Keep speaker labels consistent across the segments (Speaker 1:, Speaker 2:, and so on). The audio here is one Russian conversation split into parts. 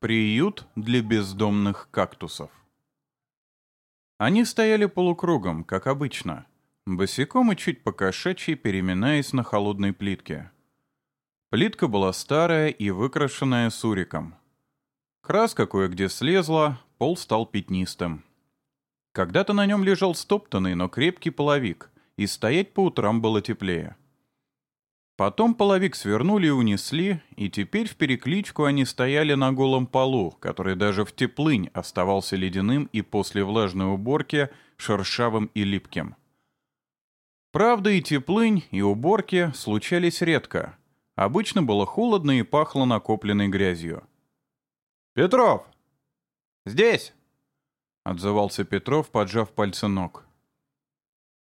Speaker 1: Приют для бездомных кактусов. Они стояли полукругом, как обычно, босиком и чуть покошачьи, переминаясь на холодной плитке. Плитка была старая и выкрашенная суриком. Краска кое-где слезла, пол стал пятнистым. Когда-то на нем лежал стоптанный, но крепкий половик, и стоять по утрам было теплее. Потом половик свернули и унесли, и теперь в перекличку они стояли на голом полу, который даже в теплынь оставался ледяным и после влажной уборки шершавым и липким. Правда, и теплынь, и уборки случались редко. Обычно было холодно и пахло накопленной грязью. «Петров!» «Здесь!» — отзывался Петров, поджав пальцы ног.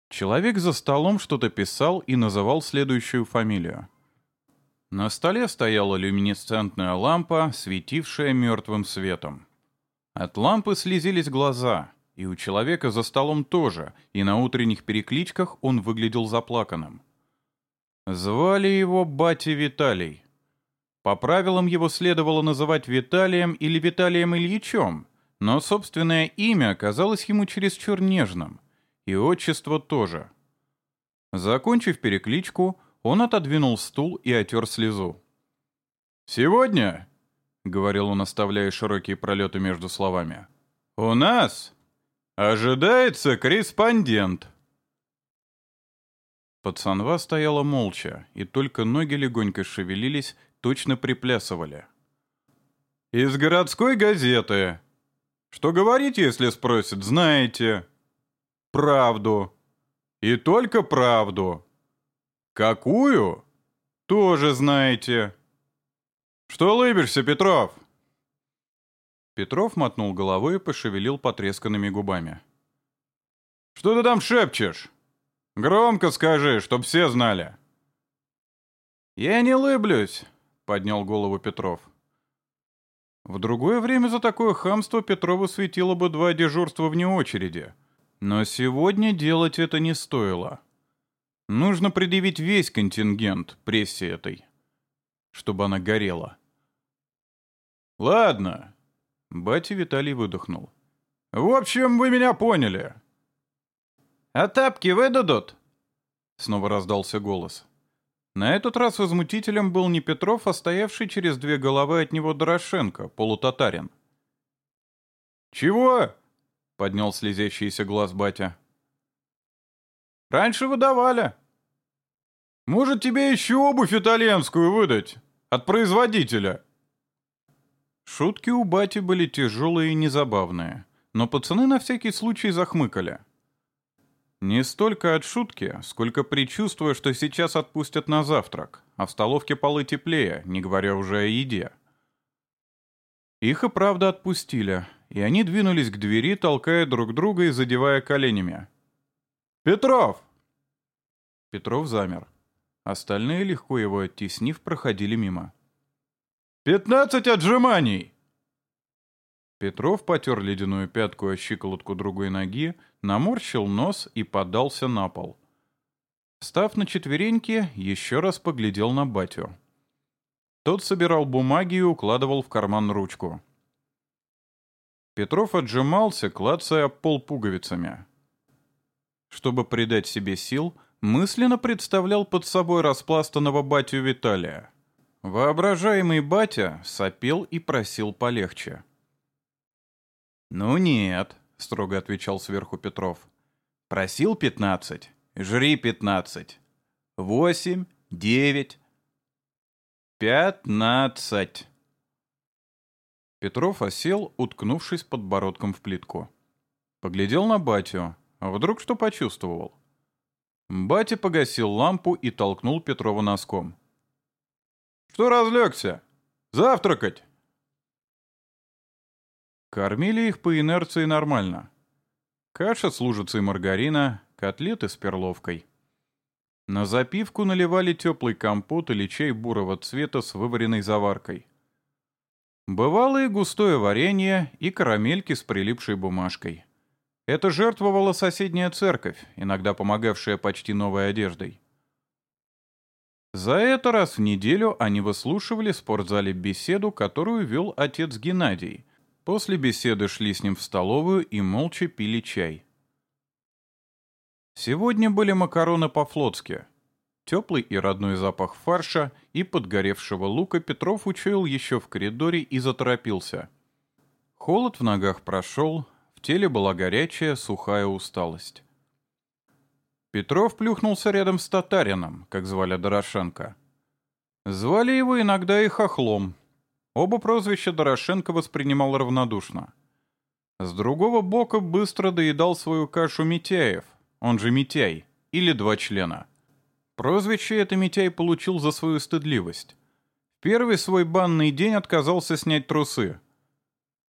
Speaker 1: Человек за столом что-то писал и называл следующую фамилию. На столе стояла люминесцентная лампа, светившая мертвым светом. От лампы слезились глаза, и у человека за столом тоже, и на утренних перекличках он выглядел заплаканным. Звали его Батя Виталий. По правилам его следовало называть Виталием или Виталием Ильичем, но собственное имя казалось ему чересчур нежным — и отчество тоже. Закончив перекличку, он отодвинул стул и отер слезу. «Сегодня», — говорил он, оставляя широкие пролеты между словами, — «у нас ожидается корреспондент». Пацанва стояла молча, и только ноги легонько шевелились, точно приплясывали. «Из городской газеты. Что говорить, если спросят, знаете?» Правду. И только правду. Какую? Тоже знаете. Что лыбишься, Петров? Петров мотнул головой и пошевелил потресканными губами. Что ты там шепчешь? Громко скажи, чтоб все знали. Я не лыблюсь, поднял голову Петров. В другое время за такое хамство Петрову светило бы два дежурства вне очереди — но сегодня делать это не стоило. Нужно предъявить весь контингент прессе этой, чтобы она горела. «Ладно», — батя Виталий выдохнул. «В общем, вы меня поняли». «А тапки выдадут?» Снова раздался голос. На этот раз возмутителем был не Петров, а стоявший через две головы от него Дорошенко, полутатарин. «Чего?» Поднял слезящийся глаз батя. «Раньше выдавали. Может, тебе еще обувь итальянскую выдать? От производителя?» Шутки у бати были тяжелые и незабавные, но пацаны на всякий случай захмыкали. Не столько от шутки, сколько предчувствуя, что сейчас отпустят на завтрак, а в столовке полы теплее, не говоря уже о еде. Их и правда отпустили, и они двинулись к двери, толкая друг друга и задевая коленями. «Петров!» Петров замер. Остальные, легко его оттеснив, проходили мимо. «Пятнадцать отжиманий!» Петров потер ледяную пятку о щиколотку другой ноги, наморщил нос и подался на пол. Встав на четвереньки, еще раз поглядел на батю. Тот собирал бумаги и укладывал в карман ручку. Петров отжимался, клацая пол пуговицами. Чтобы придать себе сил, мысленно представлял под собой распластанного батю Виталия. Воображаемый батя сопел и просил полегче. «Ну нет», — строго отвечал сверху Петров. «Просил пятнадцать, жри пятнадцать. Восемь, девять, пятнадцать». Петров осел, уткнувшись подбородком в плитку. Поглядел на батю, а вдруг что почувствовал. Батя погасил лампу и толкнул Петрова носком. «Что разлегся? Завтракать!» Кормили их по инерции нормально. Каша с лужицей маргарина, котлеты с перловкой. На запивку наливали теплый компот или чай бурого цвета с вываренной заваркой. Бывало и густое варенье, и карамельки с прилипшей бумажкой. Это жертвовала соседняя церковь, иногда помогавшая почти новой одеждой. За это раз в неделю они выслушивали в спортзале беседу, которую вел отец Геннадий. После беседы шли с ним в столовую и молча пили чай. Сегодня были макароны по-флотски. Теплый и родной запах фарша и подгоревшего лука Петров учуял еще в коридоре и заторопился. Холод в ногах прошел, в теле была горячая, сухая усталость. Петров плюхнулся рядом с татарином, как звали Дорошенко. Звали его иногда и Хохлом. Оба прозвища Дорошенко воспринимал равнодушно. С другого бока быстро доедал свою кашу Митяев, он же Митяй, или два члена. Прозвище это Митяй получил за свою стыдливость. Первый свой банный день отказался снять трусы.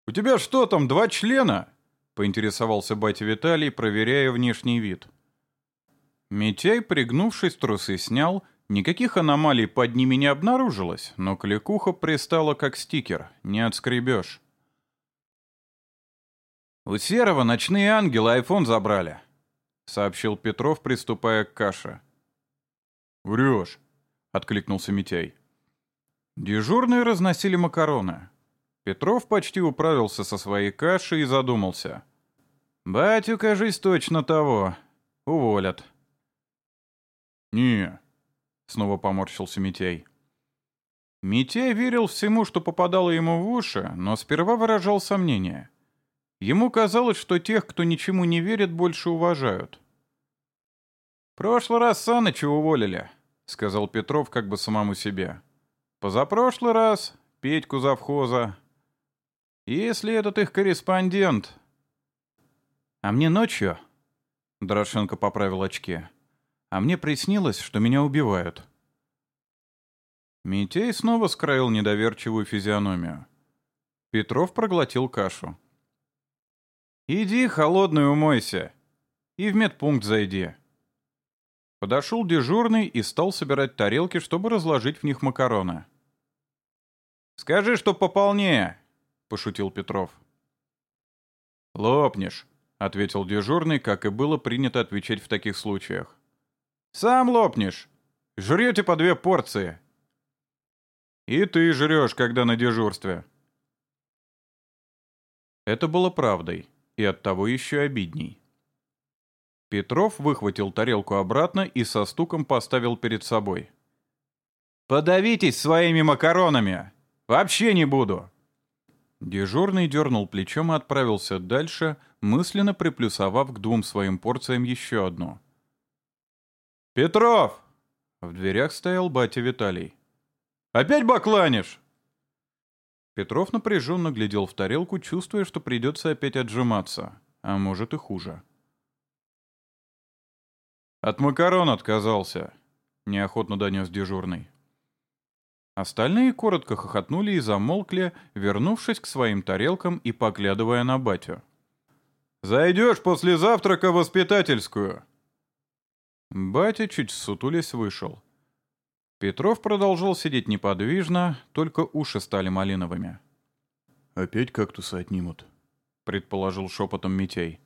Speaker 1: «У тебя что там, два члена?» — поинтересовался батя Виталий, проверяя внешний вид. Митяй, пригнувшись, трусы снял, никаких аномалий под ними не обнаружилось, но кликуха пристала как стикер, не отскребешь. «У Серого ночные ангелы айфон забрали», — сообщил Петров, приступая к каше. «Врешь», — откликнулся Митяй. Дежурные разносили макароны. Петров почти управился со своей кашей и задумался. «Батю, кажись, точно того. Уволят». «Не», — снова поморщился Митяй. Митяй верил всему, что попадало ему в уши, но сперва выражал сомнения. Ему казалось, что тех, кто ничему не верит, больше уважают. «Прошлый раз Саныча уволили», — сказал Петров как бы самому себе. «Позапрошлый раз Петьку завхоза. Если этот их корреспондент...» «А мне ночью...» — Дорошенко поправил очки а мне приснилось, что меня убивают. Митей снова скроил недоверчивую физиономию. Петров проглотил кашу. «Иди, холодный, умойся. И в медпункт зайди». Подошел дежурный и стал собирать тарелки, чтобы разложить в них макароны. «Скажи, что пополнее», — пошутил Петров. «Лопнешь», — ответил дежурный, как и было принято отвечать в таких случаях. Сам лопнешь. Жрете по две порции. И ты жрешь, когда на дежурстве. Это было правдой, и оттого еще обидней. Петров выхватил тарелку обратно и со стуком поставил перед собой. «Подавитесь своими макаронами! Вообще не буду!» Дежурный дернул плечом и отправился дальше, мысленно приплюсовав к двум своим порциям еще одну. «Петров!» В дверях стоял батя Виталий. «Опять бакланишь?» Петров напряженно глядел в тарелку, чувствуя, что придется опять отжиматься, а может и хуже. «От макарон отказался», — неохотно донес дежурный. Остальные коротко хохотнули и замолкли, вернувшись к своим тарелкам и поглядывая на батю. «Зайдешь после завтрака в воспитательскую», Батя чуть сутулясь вышел. Петров продолжал сидеть неподвижно, только уши стали малиновыми.
Speaker 2: «Опять кактусы отнимут», —
Speaker 1: предположил шепотом Митей.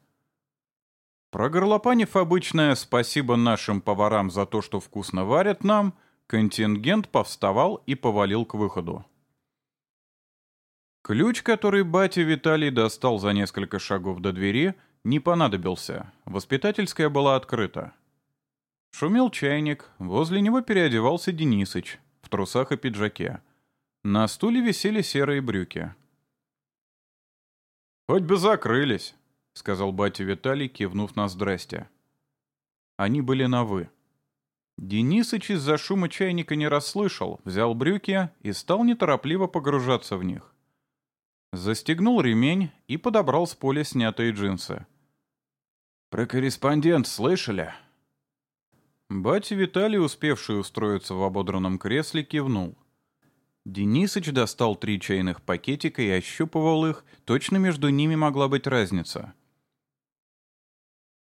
Speaker 1: Прогорлопанив обычное «спасибо нашим поварам за то, что вкусно варят нам», контингент повставал и повалил к выходу. Ключ, который батя Виталий достал за несколько шагов до двери, не понадобился. Воспитательская была открыта. Шумел чайник, возле него переодевался Денисыч в трусах и пиджаке. На стуле висели серые брюки. «Хоть бы закрылись», — сказал батя Виталий, кивнув на здрасте. Они были на «вы». Денисыч из-за шума чайника не расслышал, взял брюки и стал неторопливо погружаться в них. Застегнул ремень и подобрал с поля снятые джинсы. «Про корреспондент слышали?» Батя Виталий, успевший устроиться в ободранном кресле, кивнул. Денисыч достал три чайных пакетика и ощупывал их, точно между ними могла быть разница.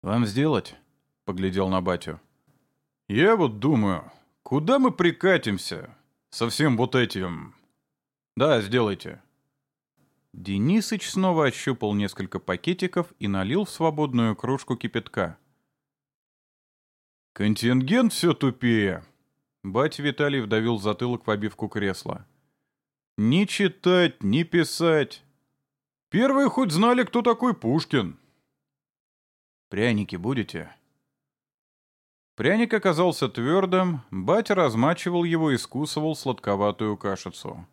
Speaker 1: «Вам сделать?» — поглядел на батю. «Я вот думаю, куда мы прикатимся? Со всем вот этим...» «Да, сделайте». Денисыч снова ощупал несколько пакетиков и налил в свободную кружку кипятка. «Контингент все тупее. Бать Виталий вдавил затылок в обивку кресла. «Ни читать, ни писать. Первые хоть знали, кто такой Пушкин». «Пряники будете?» Пряник оказался твердым, батя размачивал его и скусывал сладковатую кашицу.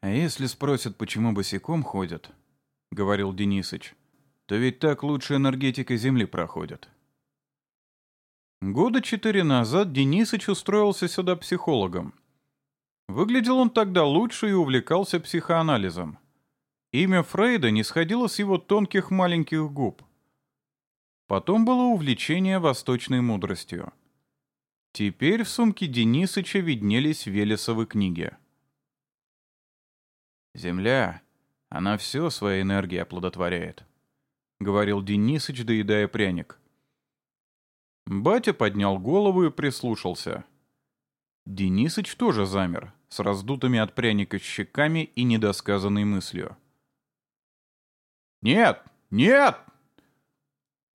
Speaker 1: «А если спросят, почему босиком ходят?» — говорил Денисыч. «То ведь так лучше энергетика Земли проходит». Года четыре назад Денисыч устроился сюда психологом. Выглядел он тогда лучше и увлекался психоанализом. Имя Фрейда не сходило с его тонких маленьких губ — Потом было увлечение восточной мудростью. Теперь в сумке Денисыча виднелись Велесовы книги. «Земля, она все своей энергией оплодотворяет», — говорил Денисыч, доедая пряник. Батя поднял голову и прислушался. Денисыч тоже замер, с раздутыми от пряника щеками и недосказанной мыслью. «Нет! Нет!»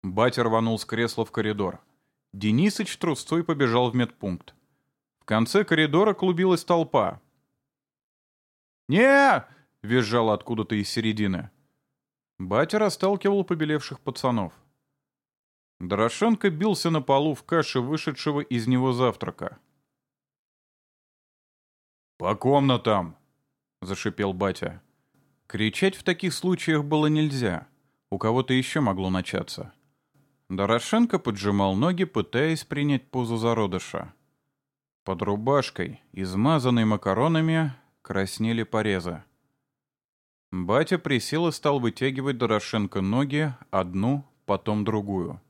Speaker 1: Батя рванул с кресла в коридор. Денисыч трусцой побежал в медпункт. В конце коридора клубилась толпа. не визжал откуда-то из середины. Батя расталкивал побелевших пацанов. Дорошенко бился на полу в каше вышедшего из него завтрака. «По комнатам!» — зашипел батя. Кричать в таких случаях было нельзя. У кого-то еще могло начаться. Дорошенко поджимал ноги, пытаясь принять позу зародыша. Под рубашкой, измазанной макаронами, краснели порезы. Батя присел и стал вытягивать Дорошенко ноги, одну, потом другую.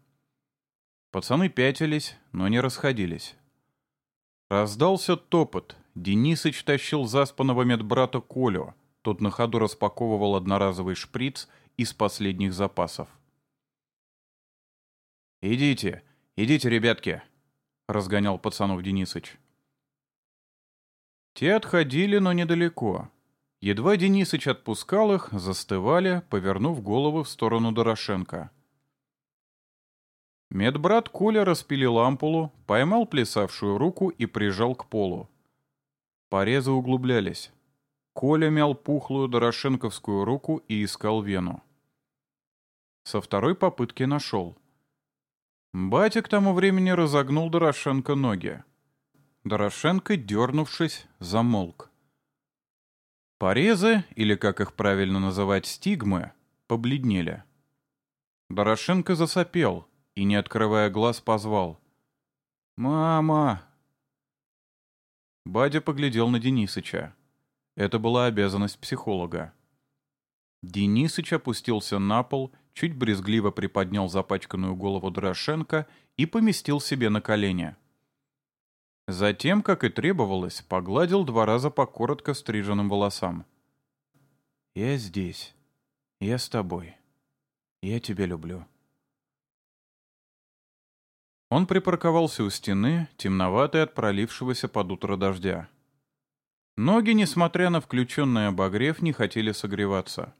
Speaker 1: Пацаны пятились, но не расходились. Раздался топот. Денисыч тащил заспанного медбрата Колю. Тот на ходу распаковывал одноразовый шприц из последних запасов. «Идите, идите, ребятки!» — разгонял пацанов Денисыч. Те отходили, но недалеко. Едва Денисыч отпускал их, застывали, повернув головы в сторону Дорошенко. Медбрат Коля распилил ампулу, поймал плясавшую руку и прижал к полу. Порезы углублялись. Коля мял пухлую дорошенковскую руку и искал вену. Со второй попытки нашел — Батя к тому времени разогнул Дорошенко ноги. Дорошенко, дернувшись, замолк. Порезы, или как их правильно называть, стигмы, побледнели. Дорошенко засопел и, не открывая глаз, позвал. «Мама!» Бадя поглядел на Денисыча. Это была обязанность психолога. Денисыч опустился на пол чуть брезгливо приподнял запачканную голову Дорошенко и поместил себе на колени. Затем, как и требовалось, погладил два раза по коротко стриженным волосам. «Я здесь. Я с тобой. Я тебя люблю». Он припарковался у стены, темноватый от пролившегося под утро дождя. Ноги, несмотря на включенный обогрев, не хотели согреваться.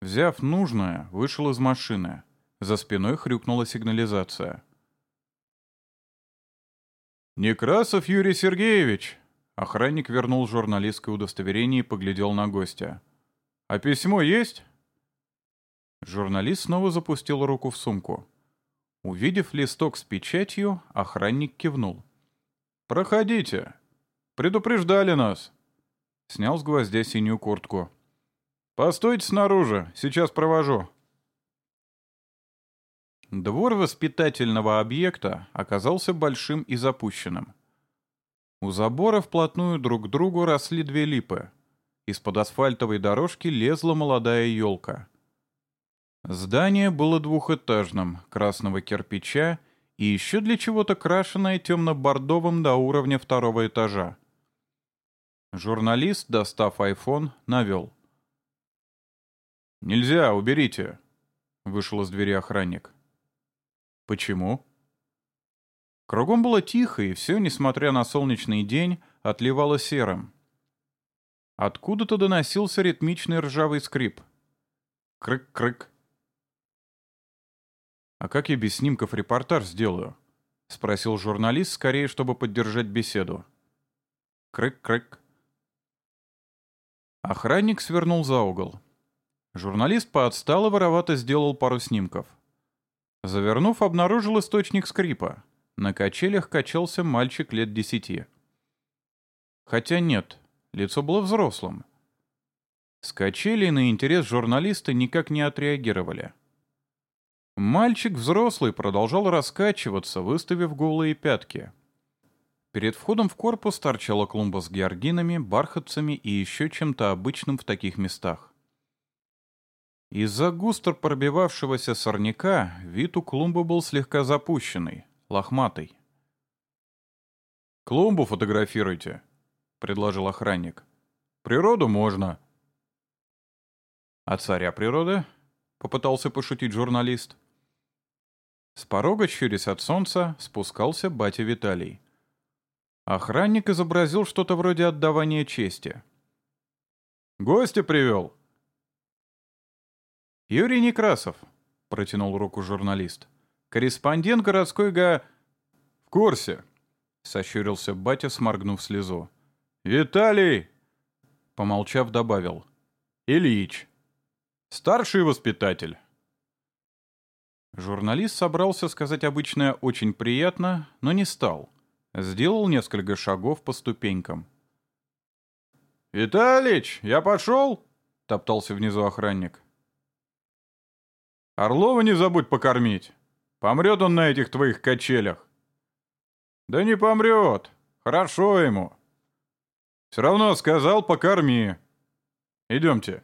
Speaker 1: Взяв нужное, вышел из машины. За спиной хрюкнула сигнализация. «Некрасов Юрий Сергеевич!» Охранник вернул журналистское удостоверение и поглядел на гостя. «А письмо есть?» Журналист снова запустил руку в сумку. Увидев листок с печатью, охранник кивнул. «Проходите. Предупреждали нас». Снял с гвоздя синюю куртку. «Постойте снаружи, сейчас провожу». Двор воспитательного объекта оказался большим и запущенным. У забора вплотную друг к другу росли две липы. Из-под асфальтовой дорожки лезла молодая елка. Здание было двухэтажным, красного кирпича и еще для чего-то крашенное темно-бордовым до уровня второго этажа. Журналист, достав айфон, навел. «Нельзя, уберите!» — вышел из двери охранник. «Почему?» Кругом было тихо, и все, несмотря на солнечный день, отливало серым. Откуда-то доносился ритмичный ржавый скрип. Крык-крык. «А как я без снимков репортаж сделаю?» — спросил журналист, скорее, чтобы поддержать беседу. Крык-крык. Охранник свернул за угол. Журналист поотстал и воровато сделал пару снимков. Завернув, обнаружил источник скрипа. На качелях качался мальчик лет десяти. Хотя нет, лицо было взрослым. С качелей на интерес журналиста никак не отреагировали. Мальчик взрослый продолжал раскачиваться, выставив голые пятки. Перед входом в корпус торчала клумба с георгинами, бархатцами и еще чем-то обычным в таких местах. Из-за густо пробивавшегося сорняка вид у клумбы был слегка запущенный, лохматый. «Клумбу фотографируйте», — предложил охранник. «Природу можно». «А царя природы?» — попытался пошутить журналист. С порога, щурясь от солнца, спускался батя Виталий. Охранник изобразил что-то вроде отдавания чести. «Гостя привел!» «Юрий Некрасов», — протянул руку журналист. «Корреспондент городской га...» «В курсе», — сощурился батя, сморгнув слезу. «Виталий!» — помолчав, добавил. «Ильич. Старший воспитатель». Журналист собрался сказать обычное «очень приятно», но не стал. Сделал несколько шагов по ступенькам. «Виталич, я пошел!» — топтался внизу охранник. «Орлова не забудь покормить. Помрет он на этих твоих качелях». «Да не помрет. Хорошо ему. Все равно сказал, покорми. Идемте».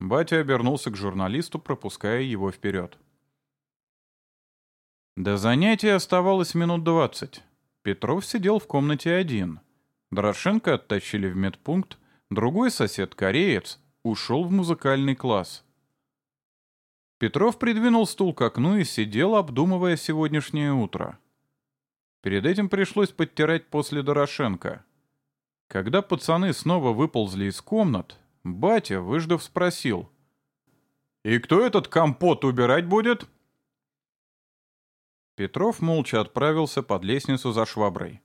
Speaker 1: Батя обернулся к журналисту, пропуская его вперед. До занятия оставалось минут двадцать. Петров сидел в комнате один. Дорошенко оттащили в медпункт, другой сосед, кореец, ушел в музыкальный класс. Петров придвинул стул к окну и сидел, обдумывая сегодняшнее утро. Перед этим пришлось подтирать после Дорошенко. Когда пацаны снова выползли из комнат, батя, выждав, спросил. «И кто этот компот убирать будет?» Петров молча отправился под лестницу за шваброй.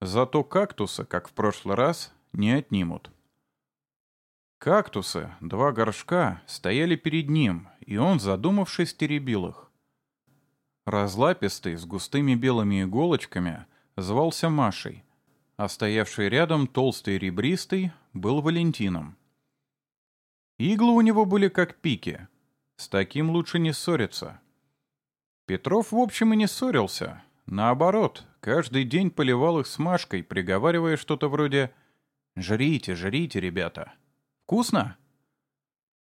Speaker 1: Зато кактуса, как в прошлый раз, не отнимут. Кактусы, два горшка, стояли перед ним, и он, задумавшись, теребил их. Разлапистый, с густыми белыми иголочками, звался Машей, а стоявший рядом толстый ребристый был Валентином. Иглы у него были как пики. С таким лучше не ссориться. Петров, в общем, и не ссорился. Наоборот, каждый день поливал их смашкой, приговаривая что-то вроде «Жрите, жрите, ребята! Вкусно?»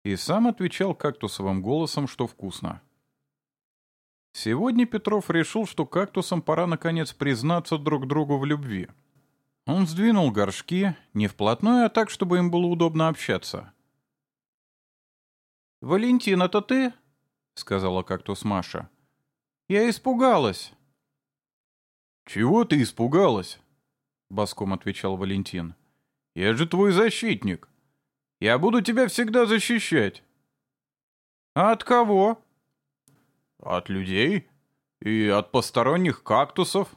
Speaker 1: И сам отвечал кактусовым голосом, что вкусно. Сегодня Петров решил, что кактусам пора наконец признаться друг другу в любви. Он сдвинул горшки, не вплотную, а так, чтобы им было удобно общаться. «Валентин, это ты?» — сказала кактус Маша. Я испугалась».
Speaker 2: «Чего ты испугалась?» — боском отвечал Валентин. «Я же твой защитник. Я буду тебя всегда защищать».
Speaker 1: «А от кого?»
Speaker 2: «От людей и от посторонних кактусов»,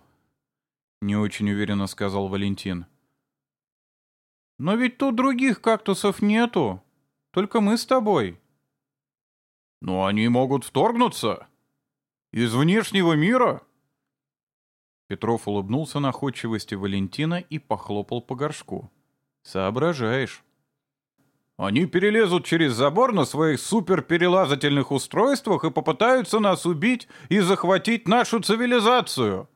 Speaker 2: — не очень уверенно сказал Валентин.
Speaker 1: «Но ведь тут других кактусов нету. Только мы с тобой».
Speaker 2: «Но они могут вторгнуться», из внешнего мира?»
Speaker 1: Петров улыбнулся находчивости Валентина и похлопал по горшку. «Соображаешь».
Speaker 2: «Они перелезут через забор на своих суперперелазательных устройствах и попытаются нас убить и захватить нашу цивилизацию.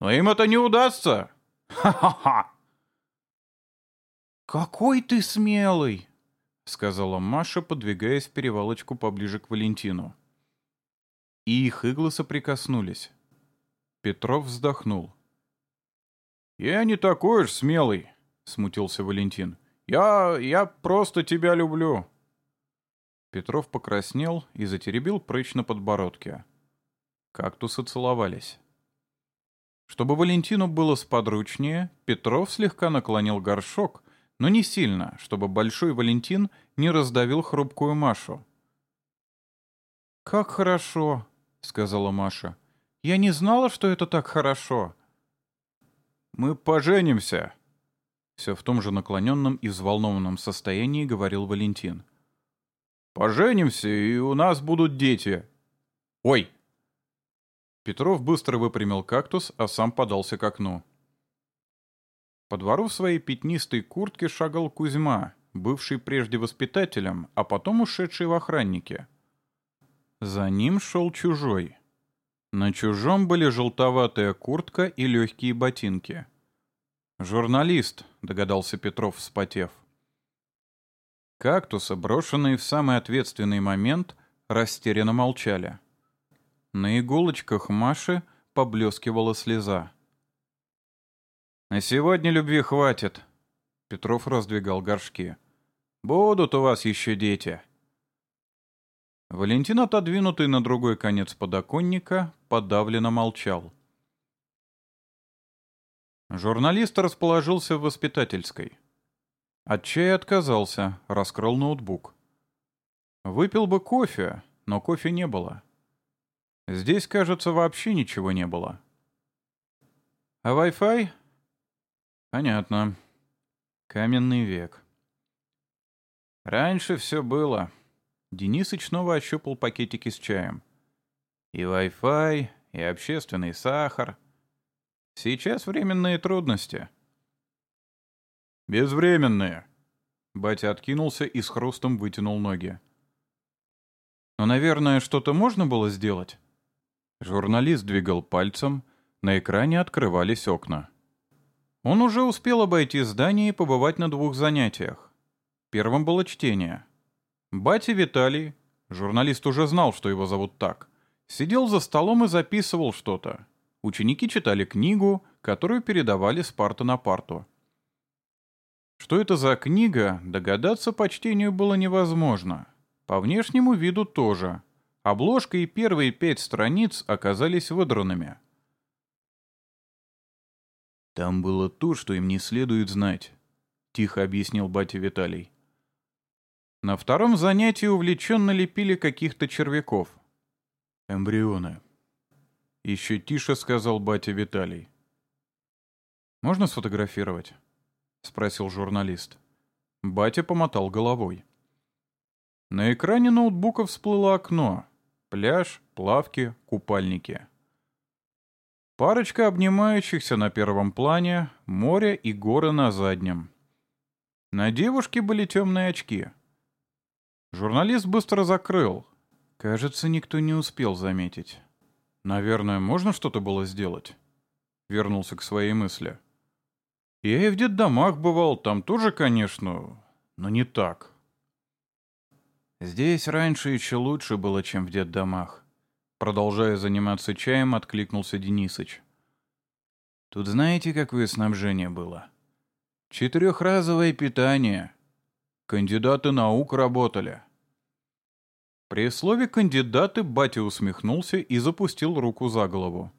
Speaker 2: Но им это не удастся. Ха-ха-ха!»
Speaker 1: «Какой ты смелый!» — сказала Маша, подвигаясь в перевалочку поближе к Валентину и их иглы соприкоснулись. Петров вздохнул.
Speaker 2: «Я не такой уж смелый», — смутился Валентин. «Я... я просто тебя люблю».
Speaker 1: Петров покраснел и затеребил прыщ на подбородке. Кактусы целовались. Чтобы Валентину было сподручнее, Петров слегка наклонил горшок, но не сильно, чтобы Большой Валентин не раздавил хрупкую Машу. «Как хорошо!» — сказала Маша. Я не знала, что это так хорошо».
Speaker 2: «Мы поженимся», — все в том же наклоненном и взволнованном состоянии говорил Валентин. «Поженимся, и у нас будут дети». «Ой!» Петров быстро выпрямил кактус, а сам подался к окну. По двору в своей пятнистой куртке шагал Кузьма, бывший прежде воспитателем, а потом ушедший в охранники. За ним шел чужой. На чужом были желтоватая куртка и легкие ботинки. «Журналист», — догадался Петров, вспотев. Кактусы, брошенные в самый ответственный момент, растерянно молчали. На иголочках Маши поблескивала слеза. «На сегодня любви хватит», — Петров раздвигал горшки. «Будут у вас еще дети». Валентин, отодвинутый на другой конец подоконника, подавленно молчал. Журналист расположился в воспитательской. От чая отказался, раскрыл ноутбук. Выпил бы кофе, но кофе не было. Здесь, кажется, вообще ничего не было. А Wi-Fi? Понятно. Каменный век. Раньше все было. Денисыч снова ощупал пакетики с чаем. И Wi-Fi, и общественный сахар. Сейчас временные трудности. Безвременные. Батя откинулся и с хрустом вытянул ноги. Но, наверное, что-то можно было сделать? Журналист двигал пальцем, на экране открывались окна. Он уже успел обойти здание и побывать на двух занятиях. Первым было чтение. Батя Виталий, журналист уже знал, что его зовут так, сидел за столом и записывал что-то. Ученики читали книгу, которую передавали с парты на парту. Что это за книга, догадаться по чтению было невозможно. По внешнему виду тоже. Обложка и первые пять страниц оказались выдранными. «Там было то, что им не следует знать», — тихо объяснил батя Виталий. На втором занятии увлеченно лепили каких-то червяков. Эмбрионы. Еще тише сказал батя Виталий. «Можно сфотографировать?» — спросил журналист. Батя помотал головой. На экране ноутбука всплыло окно. Пляж, плавки, купальники. Парочка обнимающихся на первом плане, море и горы на заднем. На девушке были темные очки — Журналист быстро закрыл. Кажется, никто не успел заметить. Наверное, можно что-то было сделать? Вернулся к своей мысли. Я и в детдомах бывал, там тоже, конечно, но не так. Здесь раньше еще лучше было, чем в детдомах. Продолжая заниматься чаем, откликнулся Денисыч. Тут знаете, какое снабжение было? Четырехразовое питание — Кандидаты наук работали. При слове «кандидаты» батя усмехнулся и запустил руку за голову.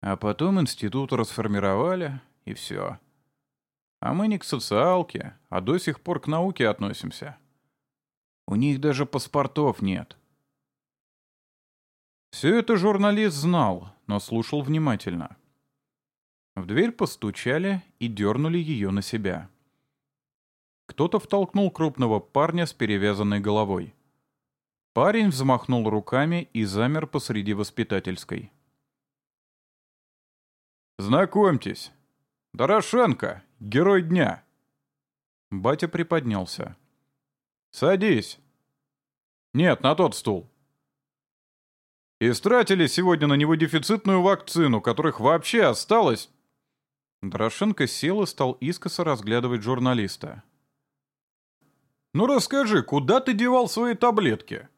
Speaker 2: А потом институт расформировали, и все. А мы не к социалке, а до сих пор к науке относимся. У них даже паспортов нет. Все это журналист знал, но слушал внимательно. В дверь постучали и дернули ее на себя. Кто-то втолкнул крупного парня с перевязанной головой. Парень взмахнул руками и замер посреди воспитательской. «Знакомьтесь, Дорошенко, герой дня!» Батя приподнялся. «Садись!» «Нет, на тот стул!» «Истратили сегодня на него дефицитную вакцину, которых вообще осталось...» Дорошенко сел и стал искоса разглядывать журналиста. Ну расскажи, куда ты девал свои таблетки?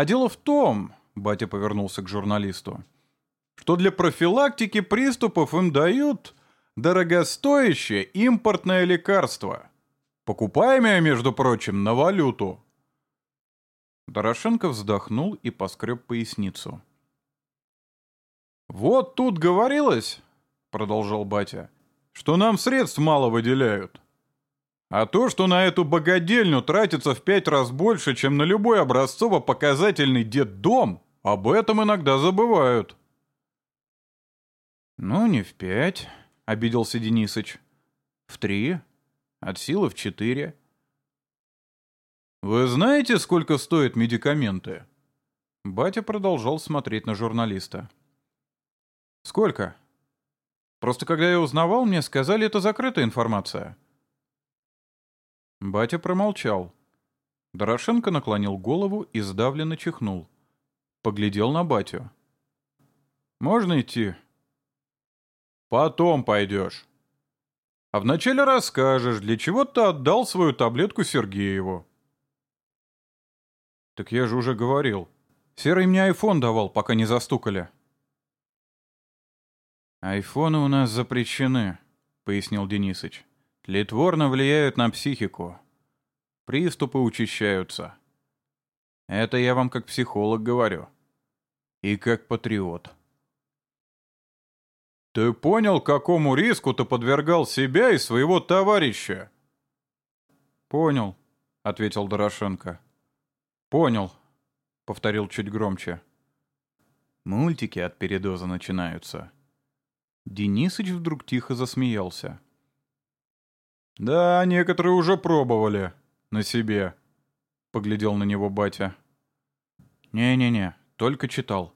Speaker 2: А дело в том, батя повернулся к журналисту, что для профилактики приступов им дают дорогостоящее импортное лекарство, покупаемое, между прочим, на валюту. Дорошенко вздохнул и поскреб поясницу. «Вот тут говорилось, — продолжал батя, — что нам средств мало выделяют. А то, что на эту богадельню тратится в пять раз больше, чем на любой образцово-показательный детдом, об этом иногда забывают».
Speaker 1: «Ну, не в пять», — обиделся Денисыч. «В три, от силы в четыре».
Speaker 2: «Вы знаете, сколько стоят медикаменты?»
Speaker 1: Батя продолжал смотреть на журналиста. «Сколько?» «Просто когда я узнавал, мне сказали, это закрытая информация». Батя промолчал. Дорошенко наклонил голову и сдавленно чихнул. Поглядел на батю.
Speaker 2: «Можно идти?» «Потом пойдешь. А вначале расскажешь, для чего ты отдал свою таблетку Сергееву».
Speaker 1: «Так я же уже говорил. Серый мне айфон давал, пока не застукали». «Айфоны у нас запрещены», — пояснил Денисыч. «Тлетворно влияют на психику. Приступы учащаются. Это я вам как психолог говорю. И как патриот».
Speaker 2: «Ты понял, какому риску ты подвергал себя и своего товарища?»
Speaker 1: «Понял», — ответил Дорошенко. «Понял», — повторил чуть громче. Мультики от передоза начинаются. Денисыч вдруг тихо засмеялся.
Speaker 2: «Да, некоторые уже пробовали. На себе», — поглядел на него батя.
Speaker 1: «Не-не-не, только читал.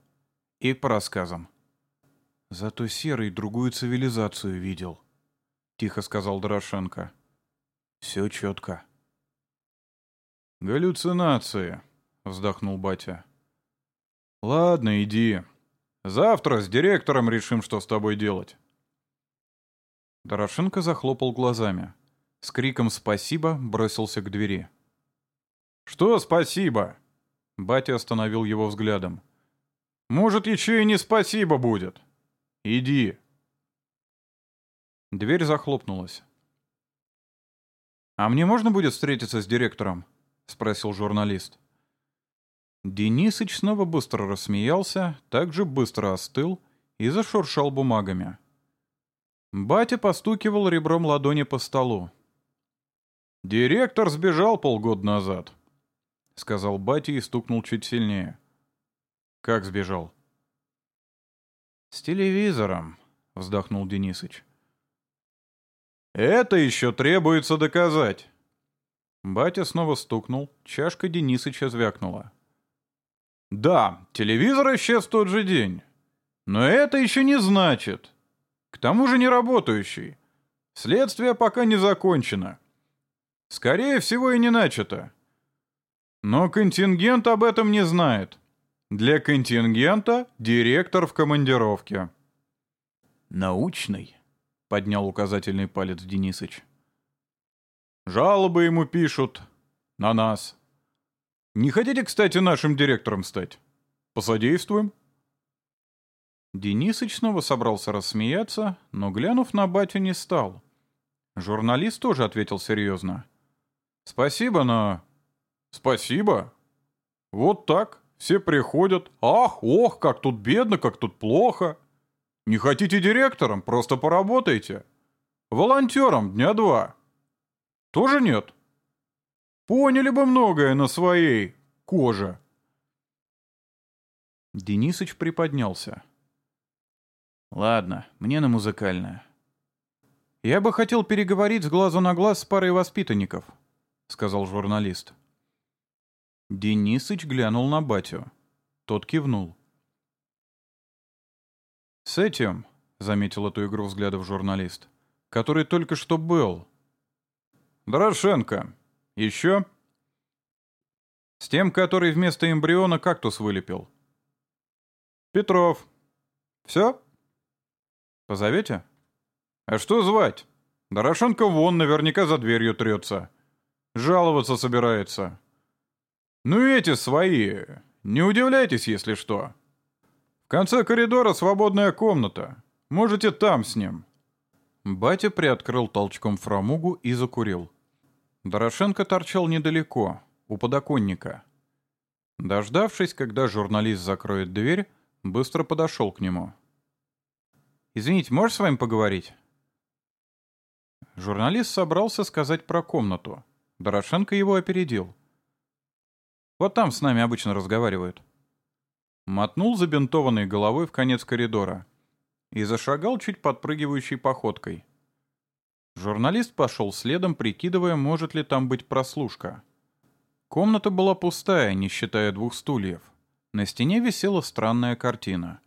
Speaker 1: И по рассказам. Зато Серый другую цивилизацию видел», — тихо сказал Дорошенко. «Все четко».
Speaker 2: «Галлюцинации», — вздохнул батя. «Ладно, иди. Завтра с директором решим, что с тобой делать».
Speaker 1: Дорошенко захлопал глазами. С криком «Спасибо!» бросился к двери.
Speaker 2: «Что спасибо?» Батя остановил его взглядом. «Может, еще и не спасибо будет. Иди».
Speaker 1: Дверь захлопнулась. «А мне можно будет встретиться с директором?» — спросил журналист. Денисыч снова быстро рассмеялся, также быстро остыл и зашуршал бумагами. Батя постукивал ребром ладони по столу.
Speaker 2: «Директор сбежал полгода назад», — сказал батя и стукнул чуть сильнее.
Speaker 1: «Как сбежал?» «С телевизором», — вздохнул Денисыч.
Speaker 2: «Это еще требуется доказать».
Speaker 1: Батя снова стукнул, чашка Денисыча звякнула.
Speaker 2: Да, телевизор исчез в тот же день. Но это еще не значит. К тому же не работающий. Следствие пока не закончено. Скорее всего и не начато. Но контингент об этом не знает. Для контингента директор в командировке.
Speaker 1: «Научный?» — поднял указательный палец Денисыч.
Speaker 2: «Жалобы ему пишут. На нас. Не хотите, кстати, нашим директором стать? Посодействуем?»
Speaker 1: Денисыч снова собрался рассмеяться, но, глянув на батю, не стал. Журналист тоже ответил серьезно.
Speaker 2: «Спасибо, но...» «Спасибо? Вот так. Все приходят. Ах, ох, как тут бедно, как тут плохо. Не хотите директором? Просто поработайте. Волонтером дня два. Тоже нет?» Поняли бы многое на своей коже.
Speaker 1: Денисыч приподнялся. «Ладно, мне на музыкальное. Я бы хотел переговорить с глазу на глаз с парой воспитанников», — сказал журналист. Денисыч глянул на батю. Тот кивнул. «С этим», — заметил эту игру взглядов журналист, — «который только что был».
Speaker 2: «Дорошенко», еще?
Speaker 1: С тем, который вместо эмбриона кактус вылепил.
Speaker 2: Петров. Все?
Speaker 1: Позовете?
Speaker 2: А что звать? Дорошенко вон наверняка за дверью трется. Жаловаться собирается. Ну эти свои. Не удивляйтесь, если что. В конце коридора свободная комната. Можете там с ним.
Speaker 1: Батя приоткрыл толчком фрамугу и закурил. Дорошенко торчал недалеко, у подоконника. Дождавшись, когда журналист закроет дверь, быстро подошел к нему. «Извините, можешь с вами поговорить?» Журналист собрался сказать про комнату. Дорошенко его опередил. «Вот там с нами обычно разговаривают». мотнул забинтованной головой в конец коридора и зашагал чуть подпрыгивающей походкой. Журналист пошел следом, прикидывая, может ли там быть прослушка. Комната была пустая, не считая двух стульев. На стене висела странная картина.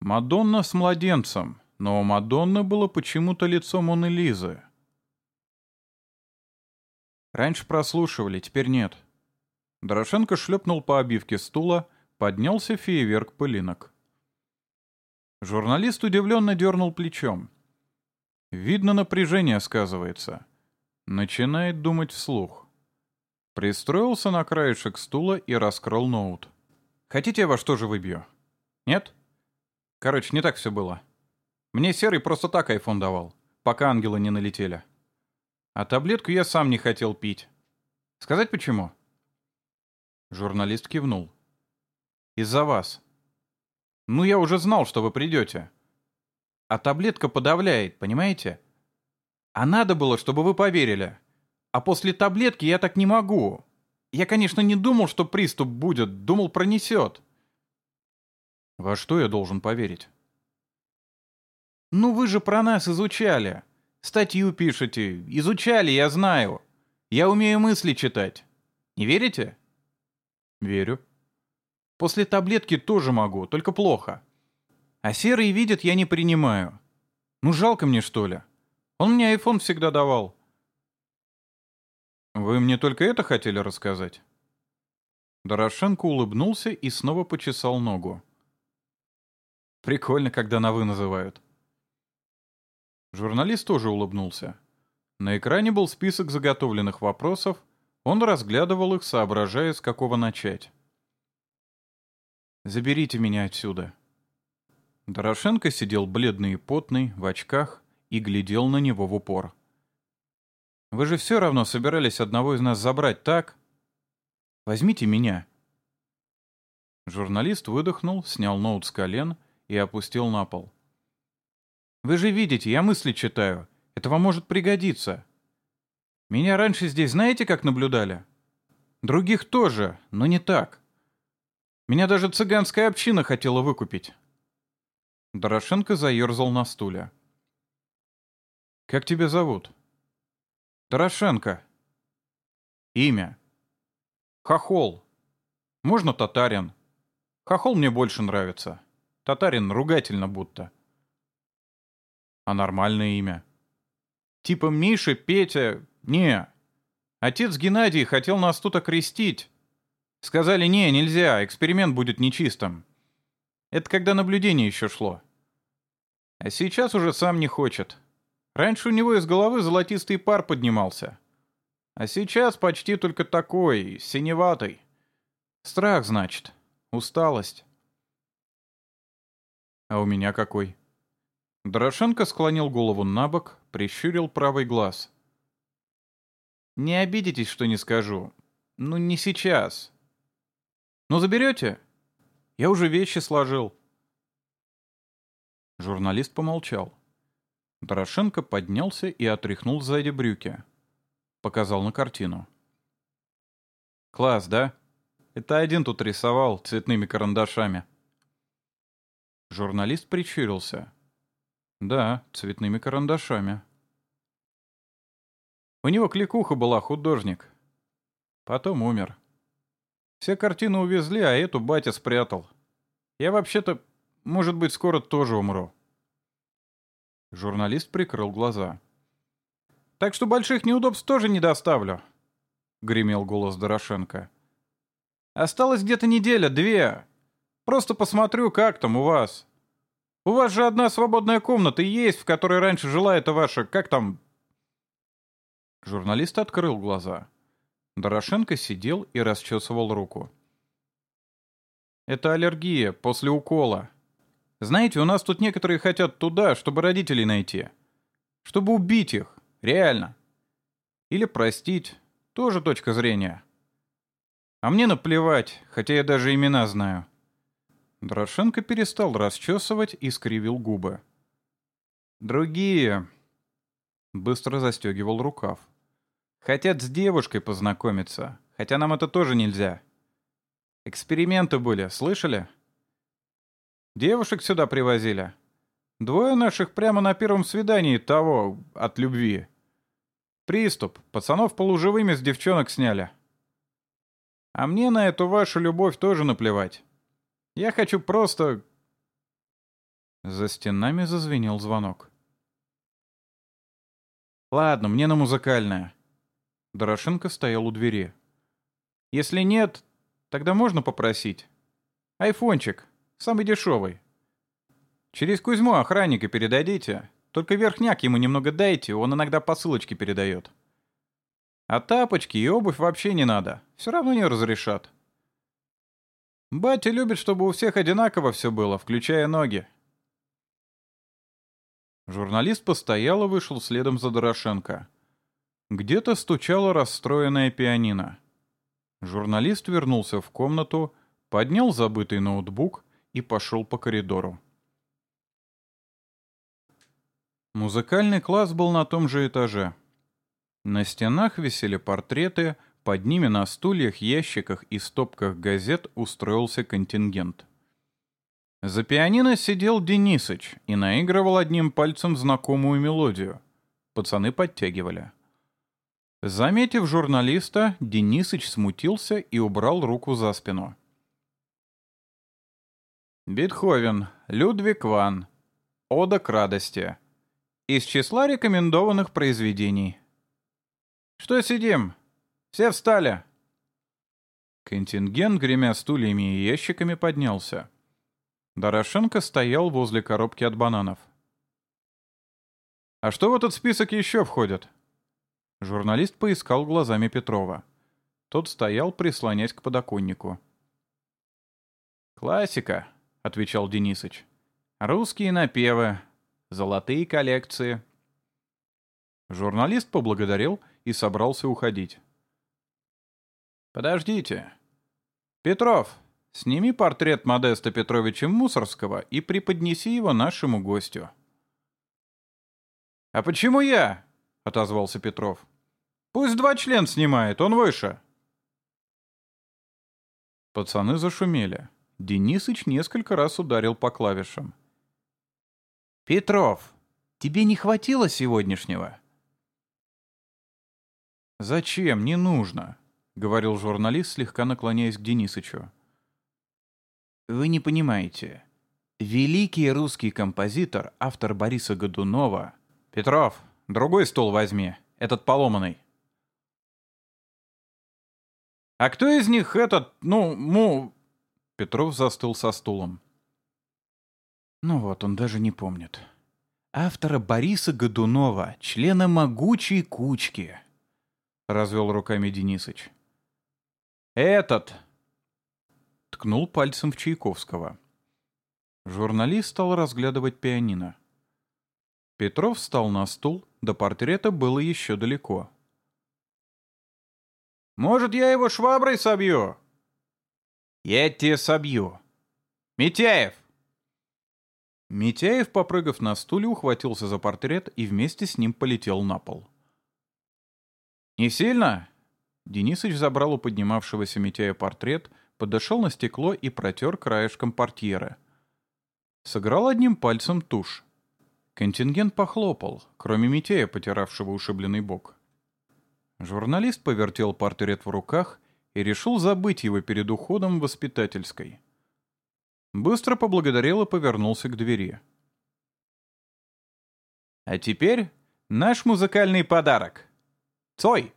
Speaker 1: Мадонна с младенцем, но у Мадонны было почему-то лицо Моны Лизы. Раньше прослушивали, теперь нет. Дорошенко шлепнул по обивке стула, поднялся фейерверк пылинок. Журналист удивленно дернул плечом. Видно, напряжение сказывается. Начинает думать вслух. Пристроился на краешек стула и раскрыл ноут. «Хотите, я вас тоже выбью?» «Нет?» «Короче, не так все было. Мне Серый просто так айфон давал, пока ангелы не налетели. А таблетку я сам не хотел пить. Сказать почему?» Журналист кивнул. «Из-за вас. Ну, я уже знал, что вы придете. А таблетка подавляет, понимаете? А надо было, чтобы вы поверили. А после таблетки я так не могу. Я, конечно, не думал, что приступ будет, думал, пронесет. Во что я должен поверить? Ну вы же про нас изучали. Статью пишете. Изучали, я знаю. Я умею мысли читать. Не верите? Верю. После таблетки тоже могу, только плохо. А серый видит, я не принимаю. Ну жалко мне, что ли? Он мне айфон всегда давал. «Вы мне только это хотели рассказать?» Дорошенко улыбнулся и снова почесал ногу. «Прикольно, когда на «вы» называют». Журналист тоже улыбнулся. На экране был список заготовленных вопросов, он разглядывал их, соображая, с какого начать. «Заберите меня отсюда». Дорошенко сидел бледный и потный, в очках, и глядел на него в упор. Вы же все равно собирались одного из нас забрать, так? Возьмите меня». Журналист выдохнул, снял ноут с колен и опустил на пол. «Вы же видите, я мысли читаю. Это вам может пригодиться. Меня раньше здесь знаете, как наблюдали? Других тоже, но не так. Меня даже цыганская община хотела выкупить». Дорошенко заерзал на стуле. «Как тебя зовут?» Дорошенко. Имя. Хохол. Можно татарин. Хохол мне больше нравится. Татарин ругательно будто. А нормальное имя? Типа Миша, Петя... Не. Отец Геннадий хотел нас тут окрестить. Сказали, не, нельзя, эксперимент будет нечистым. Это когда наблюдение еще шло. А сейчас уже сам не хочет. Раньше у него из головы золотистый пар поднимался. А сейчас почти только такой, синеватый. Страх, значит. Усталость. А у меня какой? Дорошенко склонил голову на бок, прищурил правый глаз. Не обидитесь, что не скажу. Ну, не сейчас. Ну, заберете? Я уже вещи сложил. Журналист помолчал. Дорошенко поднялся и отряхнул сзади брюки. Показал на картину. «Класс, да? Это один тут рисовал цветными карандашами». Журналист прищурился. «Да, цветными карандашами». У него кликуха была художник. Потом умер. Все картины увезли, а эту батя спрятал. Я вообще-то, может быть, скоро тоже умру. Журналист прикрыл глаза. «Так что больших неудобств тоже не доставлю», — гремел голос Дорошенко. «Осталось где-то неделя, две. Просто посмотрю, как там у вас. У вас же одна свободная комната есть, в которой раньше жила эта ваша... Как там...» Журналист открыл глаза. Дорошенко сидел и расчесывал руку. «Это аллергия после укола», знаете, у нас тут некоторые хотят туда, чтобы родителей найти. Чтобы убить их. Реально. Или простить. Тоже точка зрения. А мне наплевать, хотя я даже имена знаю. Дорошенко перестал расчесывать и скривил губы. Другие... Быстро застегивал рукав. Хотят с девушкой познакомиться, хотя нам это тоже нельзя.
Speaker 2: Эксперименты были, слышали? Девушек сюда привозили. Двое наших прямо на первом свидании того, от любви. Приступ. Пацанов полуживыми с девчонок сняли. А мне на эту вашу любовь тоже наплевать. Я хочу просто... За стенами зазвенел звонок. Ладно, мне на музыкальное. Дорошенко стоял у двери. Если нет, тогда можно попросить. Айфончик, самый дешевый. Через Кузьму охранника передадите. Только верхняк ему немного дайте, он иногда посылочки передает. А тапочки и обувь вообще не надо. Все равно не разрешат. Батя любит, чтобы у всех одинаково все было, включая ноги. Журналист постоял и вышел следом за Дорошенко. Где-то стучало расстроенное пианино. Журналист вернулся в комнату, поднял забытый ноутбук и пошел по коридору. Музыкальный класс был на том же этаже. На стенах висели портреты, под ними на стульях, ящиках и стопках газет устроился контингент. За пианино сидел Денисыч и наигрывал одним пальцем знакомую мелодию. Пацаны подтягивали. Заметив журналиста, Денисыч смутился и убрал руку за спину. Бетховен, Людвиг ван. Ода к радости. Из числа рекомендованных произведений. Что сидим? Все встали. Контингент, гремя стульями и ящиками, поднялся. Дорошенко стоял возле коробки от бананов. «А что в этот список еще входит?» Журналист поискал глазами Петрова. Тот стоял, прислонясь к подоконнику. «Классика», — отвечал Денисыч. «Русские напевы, золотые коллекции». Журналист поблагодарил и собрался уходить. «Подождите. Петров, сними портрет Модеста Петровича Мусорского и преподнеси его нашему гостю». «А почему я?» — отозвался Петров. Пусть два член снимает, он выше. Пацаны зашумели. Денисыч несколько раз ударил по клавишам. «Петров, тебе не хватило сегодняшнего?» «Зачем? Не нужно», — говорил журналист, слегка наклоняясь к Денисычу. «Вы не понимаете. Великий русский композитор, автор Бориса Годунова...» «Петров, другой стол возьми, этот поломанный». «А кто из них этот, ну, му...» Петров застыл со стулом. Ну вот, он даже не помнит. Автора Бориса Годунова, члена могучей кучки. Развел руками Денисыч. «Этот!» Ткнул пальцем в Чайковского. Журналист стал разглядывать пианино. Петров встал на стул, до портрета было еще далеко. Может, я его шваброй собью?» «Я тебе собью. Митяев!» Митяев, попрыгав на стуле, ухватился за портрет и вместе с ним полетел на пол. «Не сильно?» Денисыч забрал у поднимавшегося Митяя портрет, подошел на стекло и протер краешком портьеры. Сыграл одним пальцем тушь. Контингент похлопал, кроме Митяя, потиравшего ушибленный бок. Журналист повертел портрет в руках и решил забыть его перед уходом в воспитательской. Быстро поблагодарил и повернулся к двери. «А теперь наш музыкальный подарок. Цой!»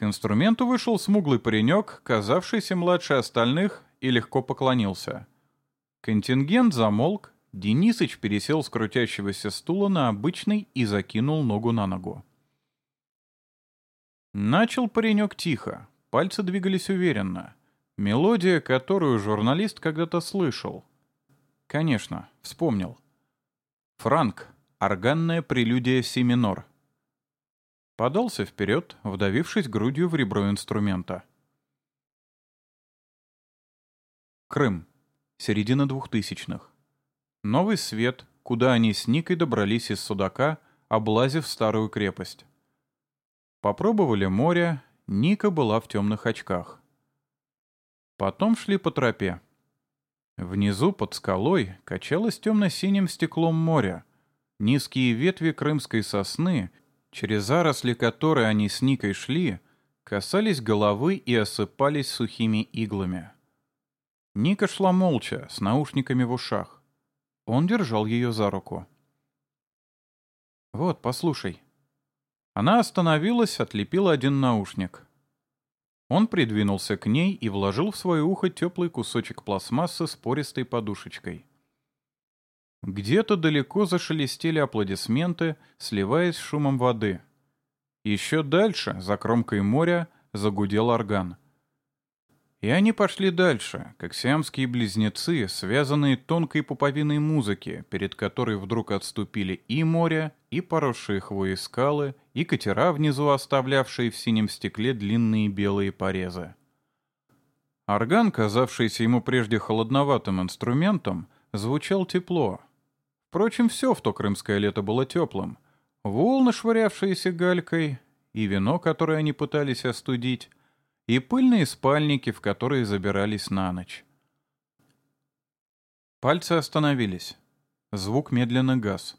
Speaker 2: К инструменту вышел смуглый паренек, казавшийся младше остальных, и легко поклонился. Контингент замолк, Денисыч пересел с крутящегося стула на обычный и закинул ногу на ногу. Начал паренек тихо, пальцы двигались уверенно. Мелодия, которую журналист когда-то слышал. Конечно, вспомнил. Франк, органная прелюдия си минор. Подался вперед, вдавившись грудью в ребро инструмента. Крым. Середина двухтысячных. Новый свет, куда они с Никой добрались из Судака, облазив старую крепость. Попробовали море, Ника была в темных очках.
Speaker 1: Потом шли по тропе. Внизу, под скалой, качалось темно-синим стеклом моря. Низкие ветви крымской сосны, через заросли которой они с Никой шли, касались головы и осыпались сухими иглами. Ника шла молча, с наушниками в ушах. Он держал ее за руку. «Вот, послушай». Она остановилась, отлепила один наушник. Он придвинулся к ней и вложил в свое ухо теплый кусочек пластмассы с пористой подушечкой. Где-то далеко зашелестели аплодисменты, сливаясь с шумом воды. Еще дальше, за кромкой моря, загудел орган. И они пошли дальше, как сиамские близнецы, связанные тонкой пуповиной музыки, перед которой вдруг отступили и море, и поросшие хвои скалы, и катера внизу, оставлявшие в синем стекле длинные белые порезы. Орган, казавшийся ему прежде холодноватым инструментом, звучал тепло. Впрочем, все в то крымское лето было теплым. Волны, швырявшиеся галькой, и вино, которое они пытались остудить, и пыльные спальники, в которые забирались на ночь. Пальцы остановились. Звук медленно гас.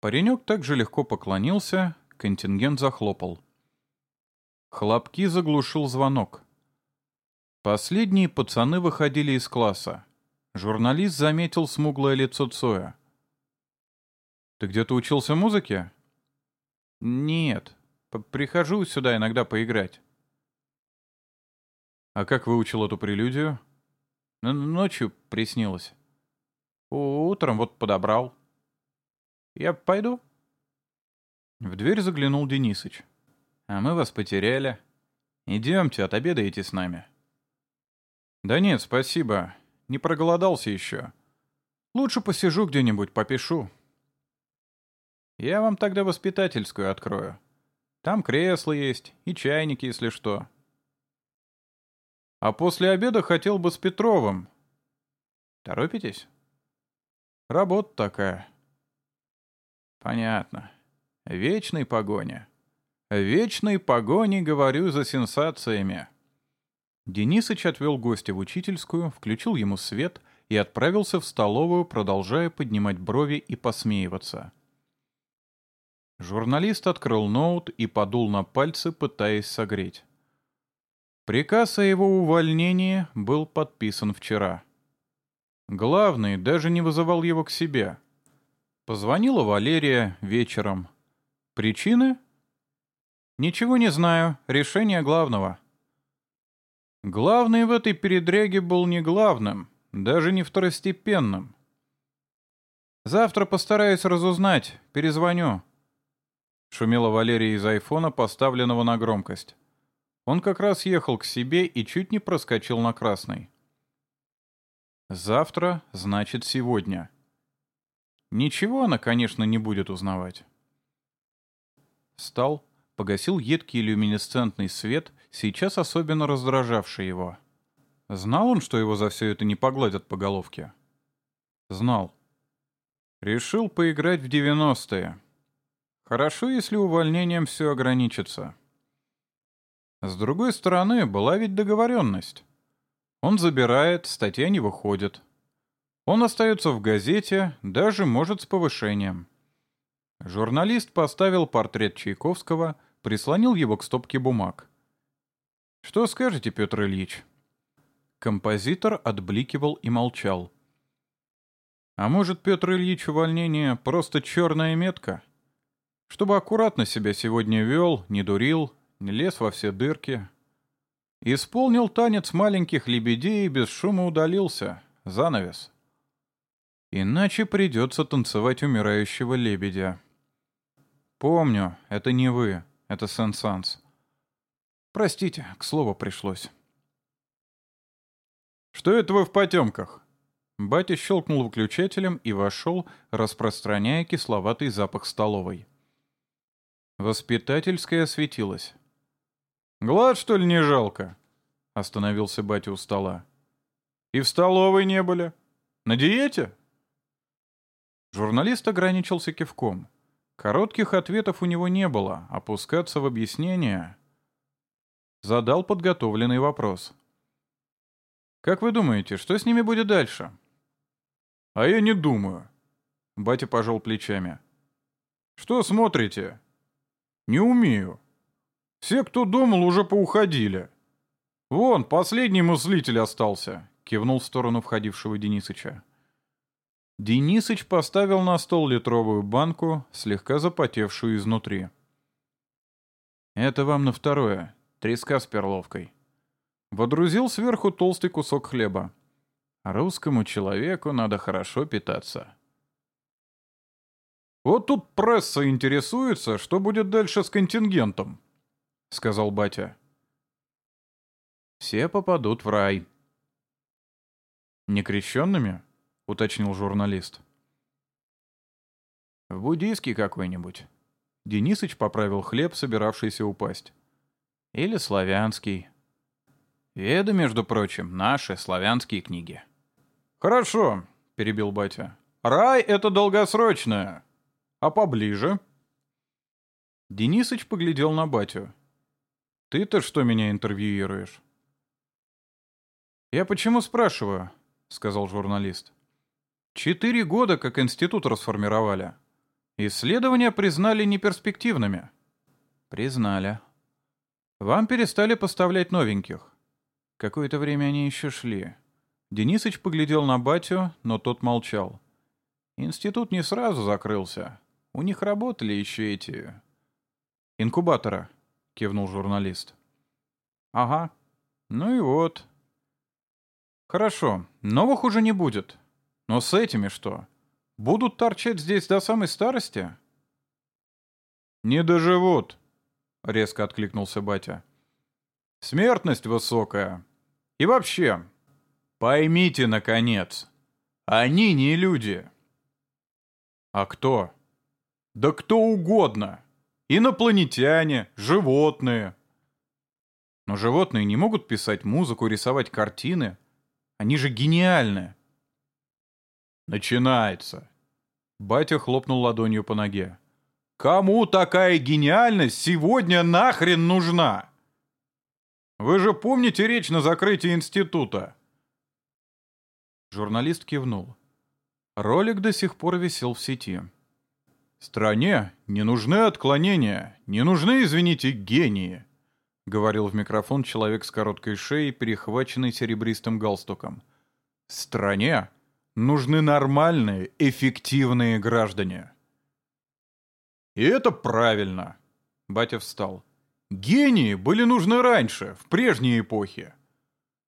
Speaker 1: Паренек также легко поклонился, контингент захлопал. Хлопки заглушил звонок. Последние пацаны выходили из класса. Журналист заметил смуглое лицо Цоя. «Ты где-то учился музыке?» «Нет. Прихожу сюда иногда поиграть». «А как выучил эту прелюдию?» Н «Ночью приснилось. Утром вот подобрал». «Я пойду?» В дверь заглянул Денисыч. «А мы вас потеряли. Идемте, отобедаете с нами». «Да нет, спасибо. Не проголодался еще. Лучше посижу где-нибудь, попишу». «Я вам тогда воспитательскую открою. Там кресло есть и чайники, если что». А после обеда хотел бы с Петровым. Торопитесь? Работа такая. Понятно. Вечной погоня. Вечной погони, говорю, за сенсациями. Денисыч отвел гостя в учительскую, включил ему свет и отправился в столовую, продолжая поднимать брови и посмеиваться. Журналист открыл ноут и подул на пальцы, пытаясь согреть. Приказ о его увольнении был подписан вчера. Главный даже не вызывал его к себе. Позвонила Валерия вечером. Причины? Ничего не знаю. Решение главного. Главный в этой передряге был не главным, даже не второстепенным. Завтра постараюсь разузнать, перезвоню. Шумела Валерия из айфона, поставленного на громкость. Он как раз ехал к себе и чуть не проскочил на красный. Завтра значит сегодня. Ничего она, конечно, не будет узнавать. Встал, погасил едкий люминесцентный свет, сейчас особенно раздражавший его. Знал он, что его за все это не погладят по головке? Знал. Решил поиграть в девяностые. Хорошо, если увольнением все ограничится. С другой стороны, была ведь договоренность. Он забирает, статья не выходит. Он остается в газете, даже может с повышением. Журналист поставил портрет Чайковского, прислонил его к стопке бумаг. «Что скажете, Петр Ильич?» Композитор отбликивал и молчал. «А может, Петр Ильич увольнение — просто черная метка? Чтобы аккуратно себя сегодня вел, не дурил, не лез во все дырки. Исполнил танец маленьких лебедей и без шума удалился. Занавес. Иначе придется танцевать умирающего лебедя. Помню, это не вы, это Сен-Санс. Простите, к слову пришлось. «Что это вы в потемках?» Батя щелкнул выключателем и вошел, распространяя кисловатый запах столовой. Воспитательская осветилась. «Глад, что ли, не жалко?» — остановился батя у стола. «И в столовой не были? На диете?» Журналист ограничился кивком. Коротких ответов у него не было, опускаться в объяснение. Задал подготовленный вопрос. Как вы думаете, что с ними будет дальше?
Speaker 2: А я не думаю. Батя пожал плечами. Что смотрите? Не умею. Все, кто думал, уже поуходили. Вон, последний мыслитель остался, кивнул в сторону входившего Денисыча.
Speaker 1: Денисыч поставил на стол литровую банку, слегка запотевшую изнутри. «Это вам на второе. Треска с перловкой». Водрузил сверху толстый кусок хлеба. Русскому человеку надо хорошо питаться.
Speaker 2: «Вот тут пресса интересуется, что будет дальше с контингентом», — сказал батя.
Speaker 1: «Все попадут в рай».
Speaker 2: «Некрещенными?» — уточнил журналист.
Speaker 1: «В буддийский какой-нибудь». Денисыч поправил хлеб, собиравшийся упасть. «Или славянский». Веды, между прочим, наши славянские книги.
Speaker 2: «Хорошо», — перебил батя. «Рай — это долгосрочное. А поближе?»
Speaker 1: Денисыч поглядел на батю. «Ты-то что меня интервьюируешь?» «Я почему спрашиваю?» — сказал журналист. «Четыре года как институт расформировали. Исследования признали неперспективными». «Признали. Вам перестали поставлять новеньких. Какое-то время они еще шли. Денисыч поглядел на батю, но тот молчал. Институт не сразу закрылся. У них работали еще эти... «Инкубатора», — кивнул журналист. «Ага. Ну и вот». «Хорошо. Новых уже не будет. Но с этими что? Будут торчать здесь до самой старости?»
Speaker 2: «Не доживут», — резко откликнулся батя. «Смертность высокая. И вообще, поймите, наконец, они не люди.
Speaker 1: А кто?
Speaker 2: Да кто угодно. Инопланетяне, животные.
Speaker 1: Но животные не могут писать музыку, рисовать картины. Они же гениальны.
Speaker 2: Начинается. Батя хлопнул ладонью по ноге. Кому такая гениальность сегодня нахрен нужна? Вы же помните речь на закрытии института?»
Speaker 1: Журналист кивнул. Ролик до сих пор висел в сети.
Speaker 2: «Стране не нужны отклонения, не нужны, извините, гении», — говорил в микрофон человек с короткой шеей, перехваченный серебристым галстуком. «Стране нужны нормальные, эффективные граждане». «И это правильно», — батя встал. Гении были нужны раньше, в прежней эпохе.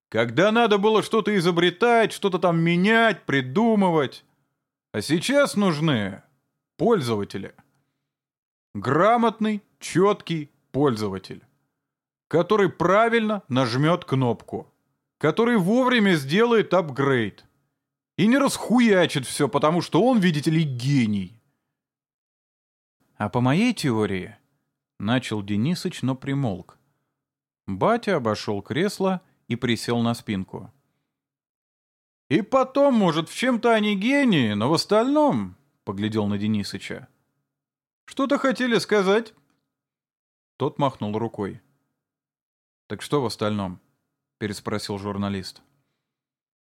Speaker 2: Когда надо было что-то изобретать, что-то там менять, придумывать. А сейчас нужны пользователи. Грамотный, четкий пользователь, который правильно нажмет кнопку, который вовремя сделает апгрейд и не расхуячит все, потому что он, видите ли, гений.
Speaker 1: А по моей теории, Начал Денисыч, но примолк. Батя обошел кресло и присел на спинку.
Speaker 2: «И потом, может, в чем-то они гении, но в остальном...» — поглядел на Денисыча. «Что-то хотели сказать?»
Speaker 1: Тот махнул рукой. «Так что в остальном?» — переспросил журналист.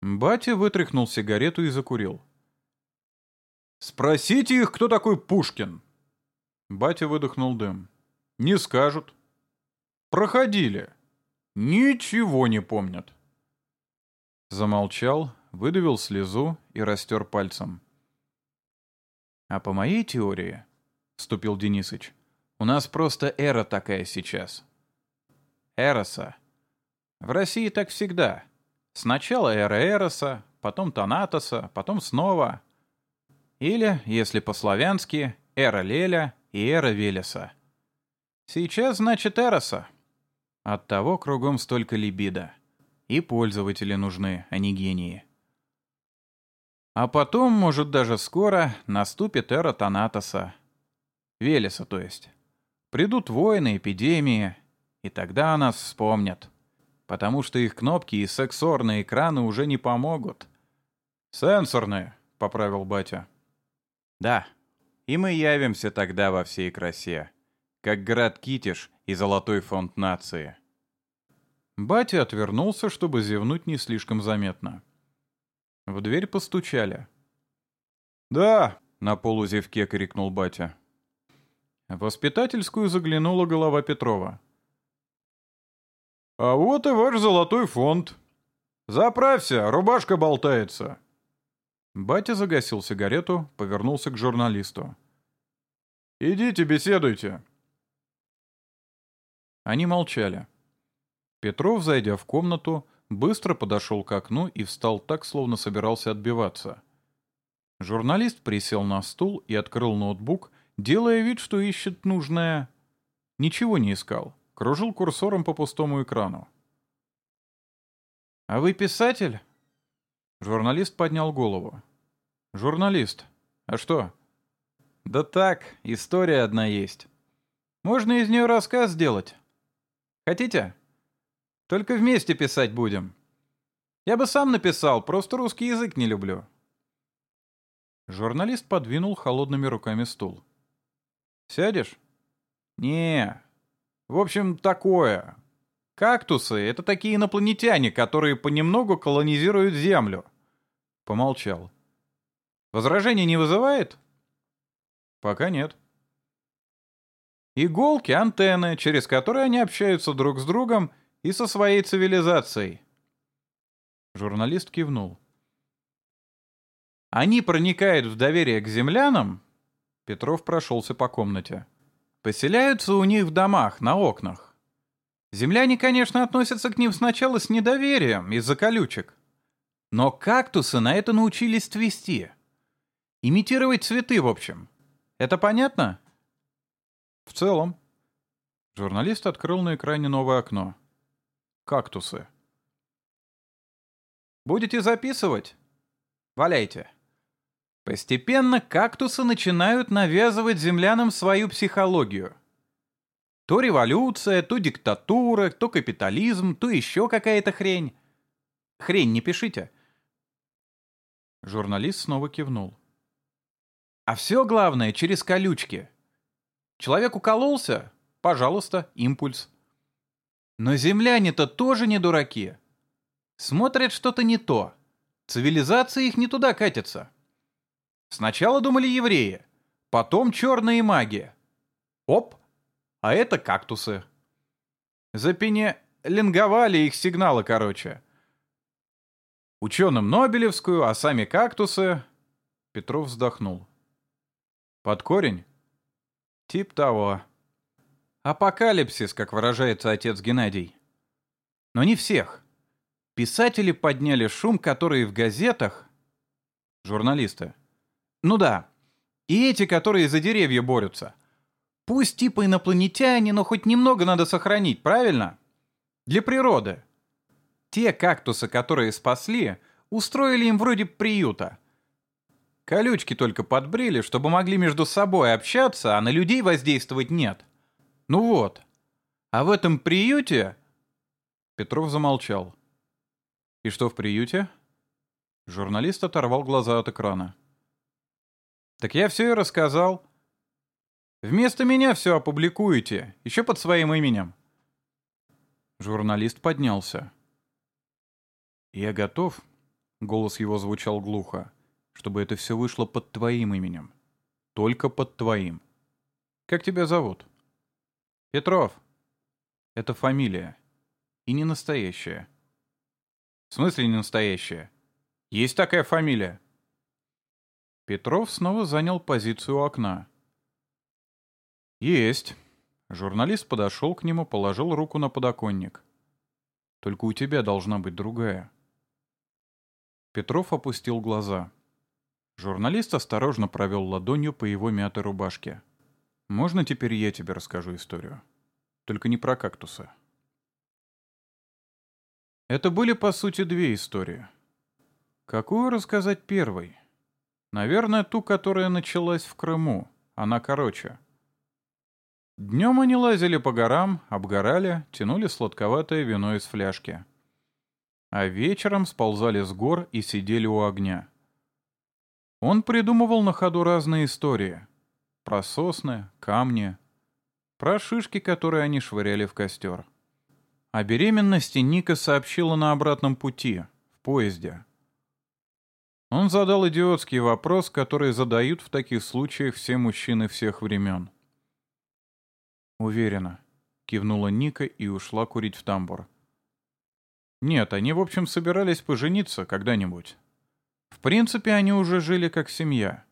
Speaker 1: Батя вытряхнул сигарету и закурил.
Speaker 2: «Спросите их, кто такой Пушкин!»
Speaker 1: Батя выдохнул дым.
Speaker 2: Не скажут. Проходили. Ничего не помнят.
Speaker 1: Замолчал, выдавил слезу и растер пальцем. «А по моей теории, — вступил Денисыч, — у нас просто эра такая сейчас. Эроса. В России так всегда. Сначала эра Эроса, потом Танатоса, потом снова. Или, если по-славянски, эра Леля и эра Велеса. Сейчас, значит, Эроса. Оттого кругом столько либидо. И пользователи нужны, а не гении. А потом, может, даже скоро, наступит эра Танатоса. Велеса, то есть. Придут войны, эпидемии, и тогда нас вспомнят. Потому что их кнопки и сексорные экраны уже не помогут.
Speaker 2: «Сенсорные», — поправил батя.
Speaker 1: «Да, и мы явимся тогда во всей красе» как град Китиш и Золотой фонд нации. Батя отвернулся, чтобы зевнуть не слишком заметно. В дверь постучали. «Да!» — на полузевке крикнул батя. В воспитательскую заглянула голова Петрова. «А вот и ваш золотой фонд. Заправься, рубашка болтается». Батя загасил сигарету, повернулся к журналисту. «Идите, беседуйте». Они молчали. Петров, зайдя в комнату, быстро подошел к окну и встал так, словно собирался отбиваться. Журналист присел на стул и открыл ноутбук, делая вид, что ищет нужное... Ничего не искал, кружил курсором по пустому экрану. «А вы писатель?» Журналист поднял голову. «Журналист. А что?» «Да так, история одна есть. Можно из нее рассказ сделать. Хотите?» Только вместе писать будем. Я бы сам написал, просто русский язык не люблю. Журналист подвинул холодными руками стул. «Сядешь?» «Не. В общем, такое. Кактусы — это такие инопланетяне, которые понемногу колонизируют Землю». Помолчал. «Возражений не вызывает?» «Пока нет». «Иголки — антенны, через которые они общаются друг с другом и со своей цивилизацией. Журналист кивнул. Они проникают в доверие к землянам? Петров прошелся по комнате. Поселяются у них в домах, на окнах. Земляне, конечно, относятся к ним сначала с недоверием из-за колючек. Но кактусы на это научились твести. Имитировать цветы, в общем. Это понятно? В целом. Журналист открыл на экране новое окно. Кактусы. Будете записывать? Валяйте. Постепенно кактусы начинают навязывать землянам свою психологию. То революция, то диктатура, то капитализм, то еще какая-то хрень. Хрень не пишите. Журналист снова кивнул. А все главное через колючки. Человек укололся? Пожалуйста, импульс. Но земляне-то тоже не дураки. Смотрят что-то не то. Цивилизация их не туда катится. Сначала думали евреи, потом черные маги. Оп, а это кактусы. Запене линговали их сигналы, короче. Ученым Нобелевскую, а сами кактусы... Петров вздохнул. Под корень? Тип того. Апокалипсис, как выражается отец Геннадий. Но не всех. Писатели подняли шум, который в газетах... Журналисты. Ну да. И эти, которые за деревья борются. Пусть типа инопланетяне, но хоть немного надо сохранить, правильно? Для природы. Те кактусы, которые спасли, устроили им вроде приюта. Колючки только подбрили, чтобы могли между собой общаться, а на людей воздействовать нет. Ну вот. А в этом приюте...» Петров замолчал. «И что в приюте?» Журналист оторвал глаза от экрана. «Так я все и рассказал. Вместо меня все опубликуете, еще под своим именем». Журналист поднялся. «Я готов», — голос его звучал глухо, «чтобы это все вышло под твоим именем. Только под твоим. Как тебя зовут?» Петров. Это фамилия. И не настоящая. В смысле не настоящая? Есть такая фамилия. Петров снова занял позицию у окна. Есть. Журналист подошел к нему, положил руку на подоконник. Только у тебя должна быть другая. Петров опустил глаза. Журналист осторожно провел ладонью по его мятой рубашке. Можно теперь я тебе расскажу историю? Только не про кактусы. Это были, по сути, две истории. Какую рассказать первой? Наверное, ту, которая началась в Крыму. Она короче. Днем они лазили по горам, обгорали, тянули сладковатое вино из фляжки. А вечером сползали с гор и сидели у огня. Он придумывал на ходу разные истории — про сосны, камни, про шишки, которые они швыряли в костер. О беременности Ника сообщила на обратном пути, в поезде. Он задал идиотский вопрос, который задают в таких случаях все мужчины всех времен. «Уверена», — кивнула Ника и ушла курить в тамбур. «Нет, они, в общем, собирались пожениться когда-нибудь. В принципе, они уже жили как семья.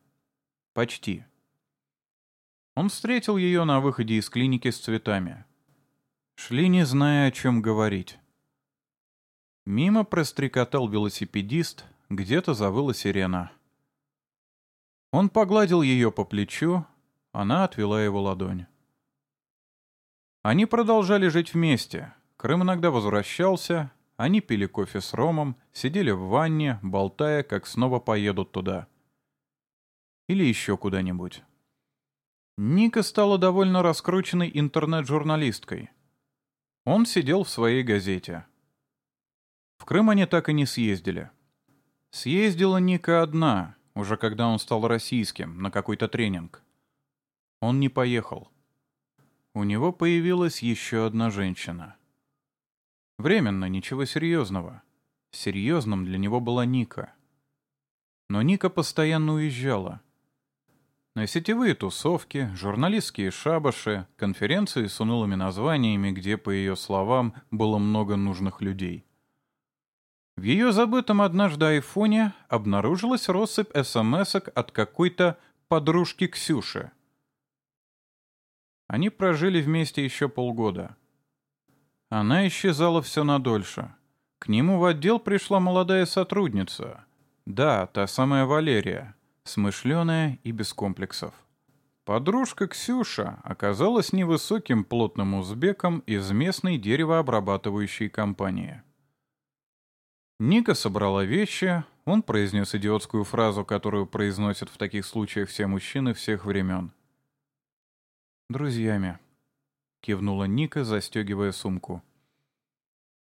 Speaker 1: Почти». Он встретил ее на выходе из клиники с цветами. Шли, не зная, о чем говорить. Мимо прострекотал велосипедист, где-то завыла сирена. Он погладил ее по плечу, она отвела его ладонь. Они продолжали жить вместе. Крым иногда возвращался, они пили кофе с ромом, сидели в ванне, болтая, как снова поедут туда. Или еще куда-нибудь. Ника стала довольно раскрученной интернет-журналисткой. Он сидел в своей газете. В Крым они так и не съездили. Съездила Ника одна, уже когда он стал российским, на какой-то тренинг. Он не поехал. У него появилась еще одна женщина. Временно, ничего серьезного. Серьезным для него была Ника. Но Ника постоянно уезжала. На сетевые тусовки, журналистские шабаши, конференции с унылыми названиями, где, по ее словам, было много нужных людей. В ее забытом однажды айфоне обнаружилась россыпь смс от какой-то подружки Ксюши. Они прожили вместе еще полгода. Она исчезала все надольше. К нему в отдел пришла молодая сотрудница. Да, та самая Валерия, смышленая и без комплексов. Подружка Ксюша оказалась невысоким плотным узбеком из местной деревообрабатывающей компании. Ника собрала вещи, он произнес идиотскую фразу, которую произносят в таких случаях все мужчины всех времен. «Друзьями», — кивнула Ника, застегивая сумку.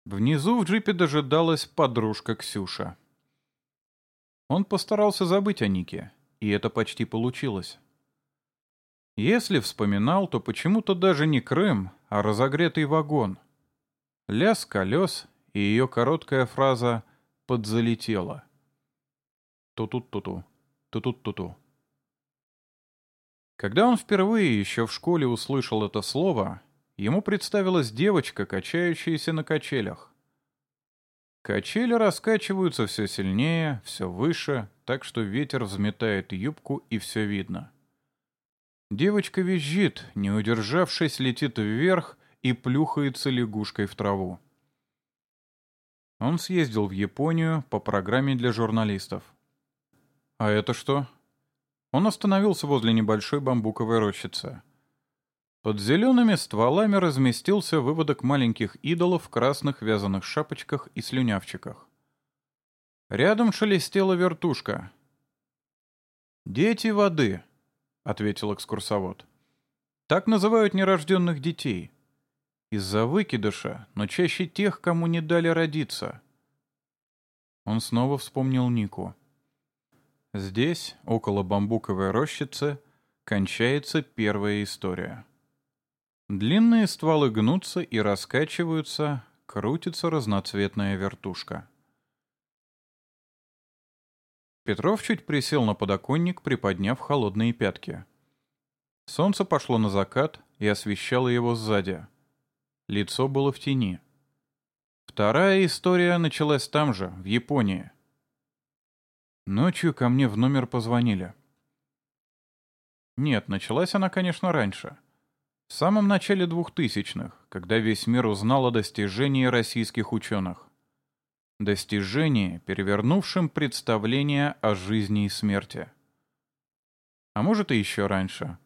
Speaker 1: Внизу в джипе дожидалась подружка Ксюша. Он постарался забыть о Нике, и это почти получилось. Если вспоминал, то почему-то даже не Крым, а разогретый вагон. Лязг колес и ее короткая фраза «подзалетела». Ту-тут-ту-ту, ту-тут-ту-ту. Когда он впервые еще в школе услышал это слово, ему представилась девочка, качающаяся на качелях. Качели раскачиваются все сильнее, все выше, так что ветер взметает юбку и все видно. Девочка визжит, не удержавшись, летит вверх и плюхается лягушкой в траву. Он съездил в Японию по программе для журналистов. А это что? Он остановился возле небольшой бамбуковой рощицы. Под зелеными стволами разместился выводок маленьких идолов в красных вязаных шапочках и слюнявчиках. Рядом шелестела вертушка. «Дети воды», — ответил экскурсовод. «Так называют нерожденных детей. Из-за выкидыша, но чаще тех, кому не дали родиться. Он снова вспомнил Нику. Здесь, около бамбуковой рощицы, кончается первая история. Длинные стволы гнутся и раскачиваются, крутится разноцветная вертушка. Петров чуть присел на подоконник, приподняв холодные пятки. Солнце пошло на закат и освещало его сзади. Лицо было в тени. Вторая история началась там же, в Японии. Ночью ко мне в номер позвонили. Нет, началась она, конечно, раньше. В самом начале двухтысячных, когда весь мир узнал о достижении российских ученых. Достижении, перевернувшем представление о жизни и смерти. А может и еще раньше.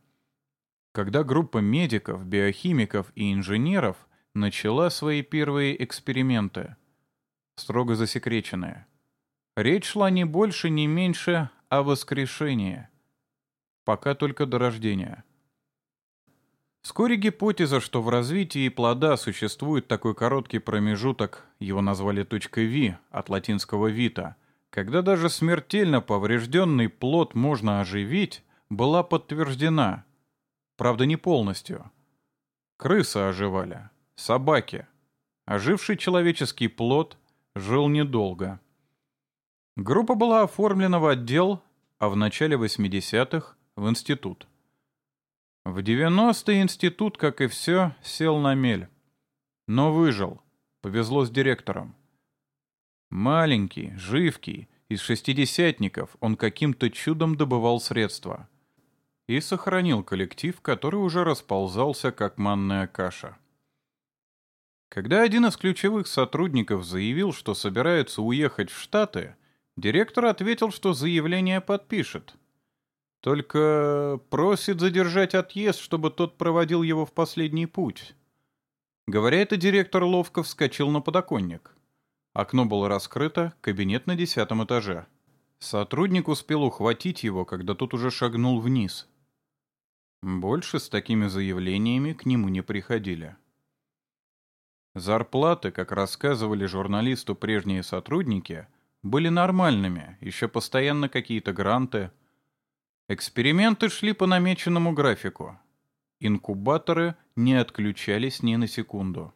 Speaker 1: Когда группа медиков, биохимиков и инженеров начала свои первые эксперименты, строго засекреченные. Речь шла не больше, не меньше о воскрешении. Пока только до рождения. Вскоре гипотеза, что в развитии плода существует такой короткий промежуток, его назвали точкой V от латинского «vita», когда даже смертельно поврежденный плод можно оживить, была подтверждена. Правда, не полностью. Крысы оживали собаки. Оживший человеческий плод жил недолго. Группа была оформлена в отдел, а в начале 80-х — в институт. В 90-е институт, как и все, сел на мель. Но выжил. Повезло с директором. Маленький, живкий, из шестидесятников он каким-то чудом добывал средства. И сохранил коллектив, который уже расползался, как манная каша. Когда один из ключевых сотрудников заявил, что собирается уехать в Штаты, директор ответил, что заявление подпишет. Только просит задержать отъезд, чтобы тот проводил его в последний путь. Говоря это, директор ловко вскочил на подоконник. Окно было раскрыто, кабинет на десятом этаже. Сотрудник успел ухватить его, когда тот уже шагнул вниз. Больше с такими заявлениями к нему не приходили. Зарплаты, как рассказывали журналисту прежние сотрудники, были нормальными, еще постоянно какие-то гранты. Эксперименты шли по намеченному графику. Инкубаторы не отключались ни на секунду.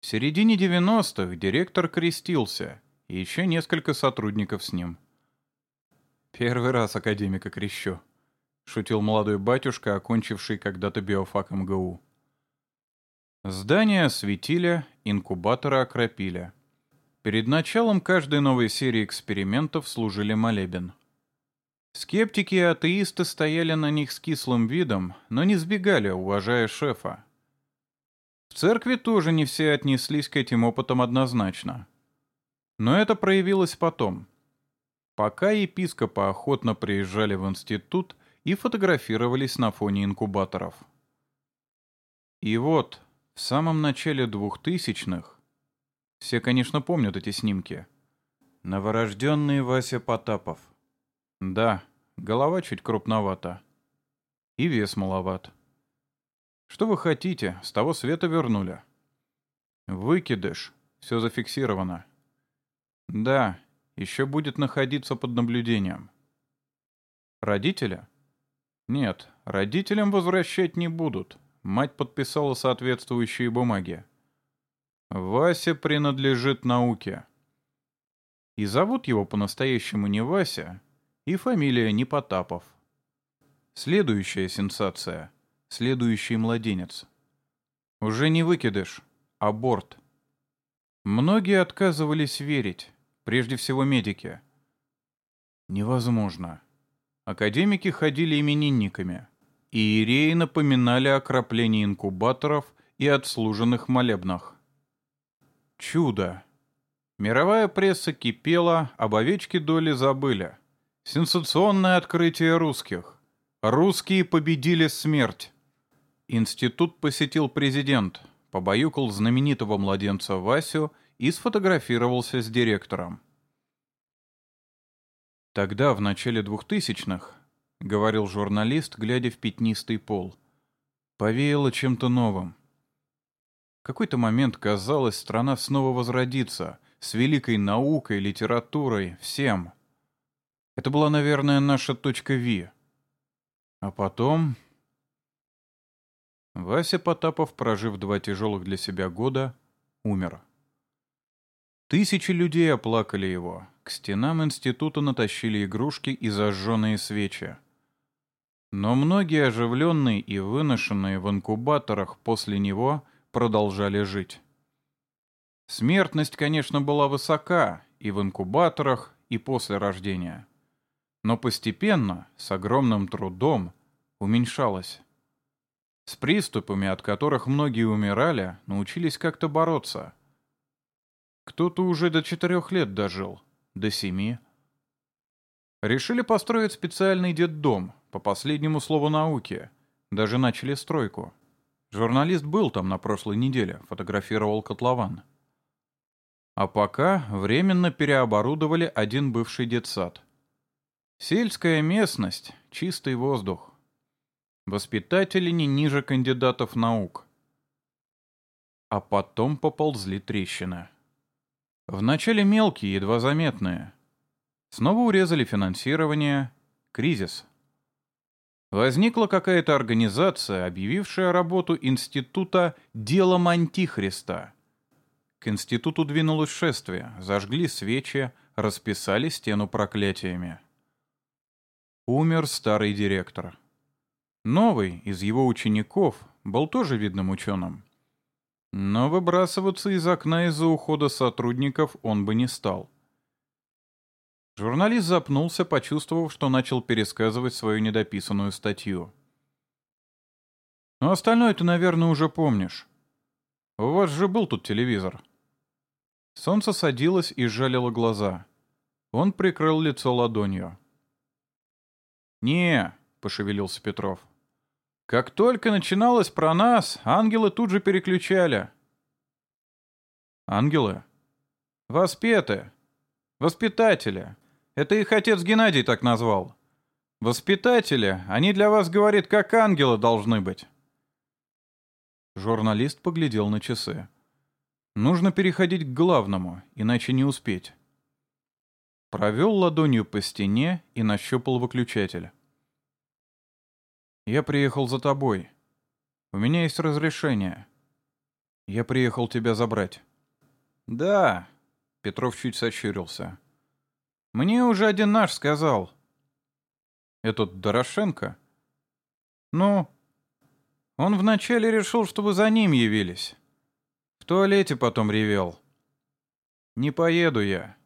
Speaker 1: В середине 90-х директор крестился, и еще несколько сотрудников с ним. «Первый раз академика крещу», — шутил молодой батюшка, окончивший когда-то биофак МГУ. Здания осветили, инкубаторы окропили. Перед началом каждой новой серии экспериментов служили молебен. Скептики и атеисты стояли на них с кислым видом, но не сбегали, уважая шефа. В церкви тоже не все отнеслись к этим опытам однозначно. Но это проявилось потом. Пока епископы охотно приезжали в институт и фотографировались на фоне инкубаторов. И вот, в самом начале двухтысячных, все, конечно, помнят эти снимки, новорожденный Вася Потапов. Да, голова чуть крупновата. И вес маловат. Что вы хотите? С того света вернули. Выкидыш. Все зафиксировано. Да, еще будет находиться под наблюдением. Родителя? Нет, родителям возвращать не будут. Мать подписала соответствующие бумаги. Вася принадлежит науке. И зовут его по-настоящему не Вася, и фамилия не Потапов. Следующая сенсация — следующий младенец. Уже не выкидыш, а борт. Многие отказывались верить, прежде всего медики. Невозможно. Академики ходили именинниками. Иереи напоминали о краплении инкубаторов и отслуженных молебнах. Чудо! Мировая пресса кипела, об овечке доли забыли. Сенсационное открытие русских. Русские победили смерть. Институт посетил президент, побаюкал знаменитого младенца Васю и сфотографировался с директором. Тогда, в начале двухтысячных, — говорил журналист, глядя в пятнистый пол, — повеяло чем-то новым. В какой-то момент казалось, страна снова возродится, с великой наукой, литературой, всем. Это была, наверное, наша точка Ви. А потом... Вася Потапов, прожив два тяжелых для себя года, умер. Тысячи людей оплакали его. К стенам института натащили игрушки и зажженные свечи. Но многие оживленные и выношенные в инкубаторах после него продолжали жить. Смертность, конечно, была высока и в инкубаторах, и после рождения. Но постепенно, с огромным трудом, уменьшалась. С приступами, от которых многие умирали, научились как-то бороться. Кто-то уже до четырех лет дожил, до семи. Решили построить специальный детдом, по последнему слову науки. Даже начали стройку. Журналист был там на прошлой неделе, фотографировал котлован. А пока временно переоборудовали один бывший детсад. Сельская местность, чистый воздух. Воспитатели не ниже кандидатов наук. А потом поползли трещины. Вначале мелкие, едва заметные. Снова урезали финансирование. Кризис. Возникла какая-то организация, объявившая работу института «Делом Антихриста». К институту двинулось шествие, зажгли свечи, расписали стену проклятиями. Умер старый директор. Новый из его учеников был тоже видным ученым. Но выбрасываться из окна из-за ухода сотрудников он бы не стал. Журналист запнулся, почувствовав, что начал пересказывать свою недописанную статью. «Ну, остальное ты, наверное, уже помнишь. У вас же был тут телевизор». Солнце садилось и жалило глаза. Он прикрыл лицо ладонью. «Не», — пошевелился Петров. «Как только начиналось про нас, ангелы тут же переключали». «Ангелы?» «Воспеты. Воспитатели. Это их отец Геннадий так назвал. Воспитатели, они для вас, говорит, как ангелы должны быть». Журналист поглядел на часы. «Нужно переходить к главному, иначе не успеть». Провел ладонью по стене и нащупал выключатель. «Я приехал за тобой. У меня есть разрешение. Я приехал тебя забрать». «Да», — Петров чуть сощурился. «Мне уже один наш сказал». «Этот Дорошенко?» «Ну?» Он вначале решил, что вы за ним явились. В туалете потом ревел. «Не поеду я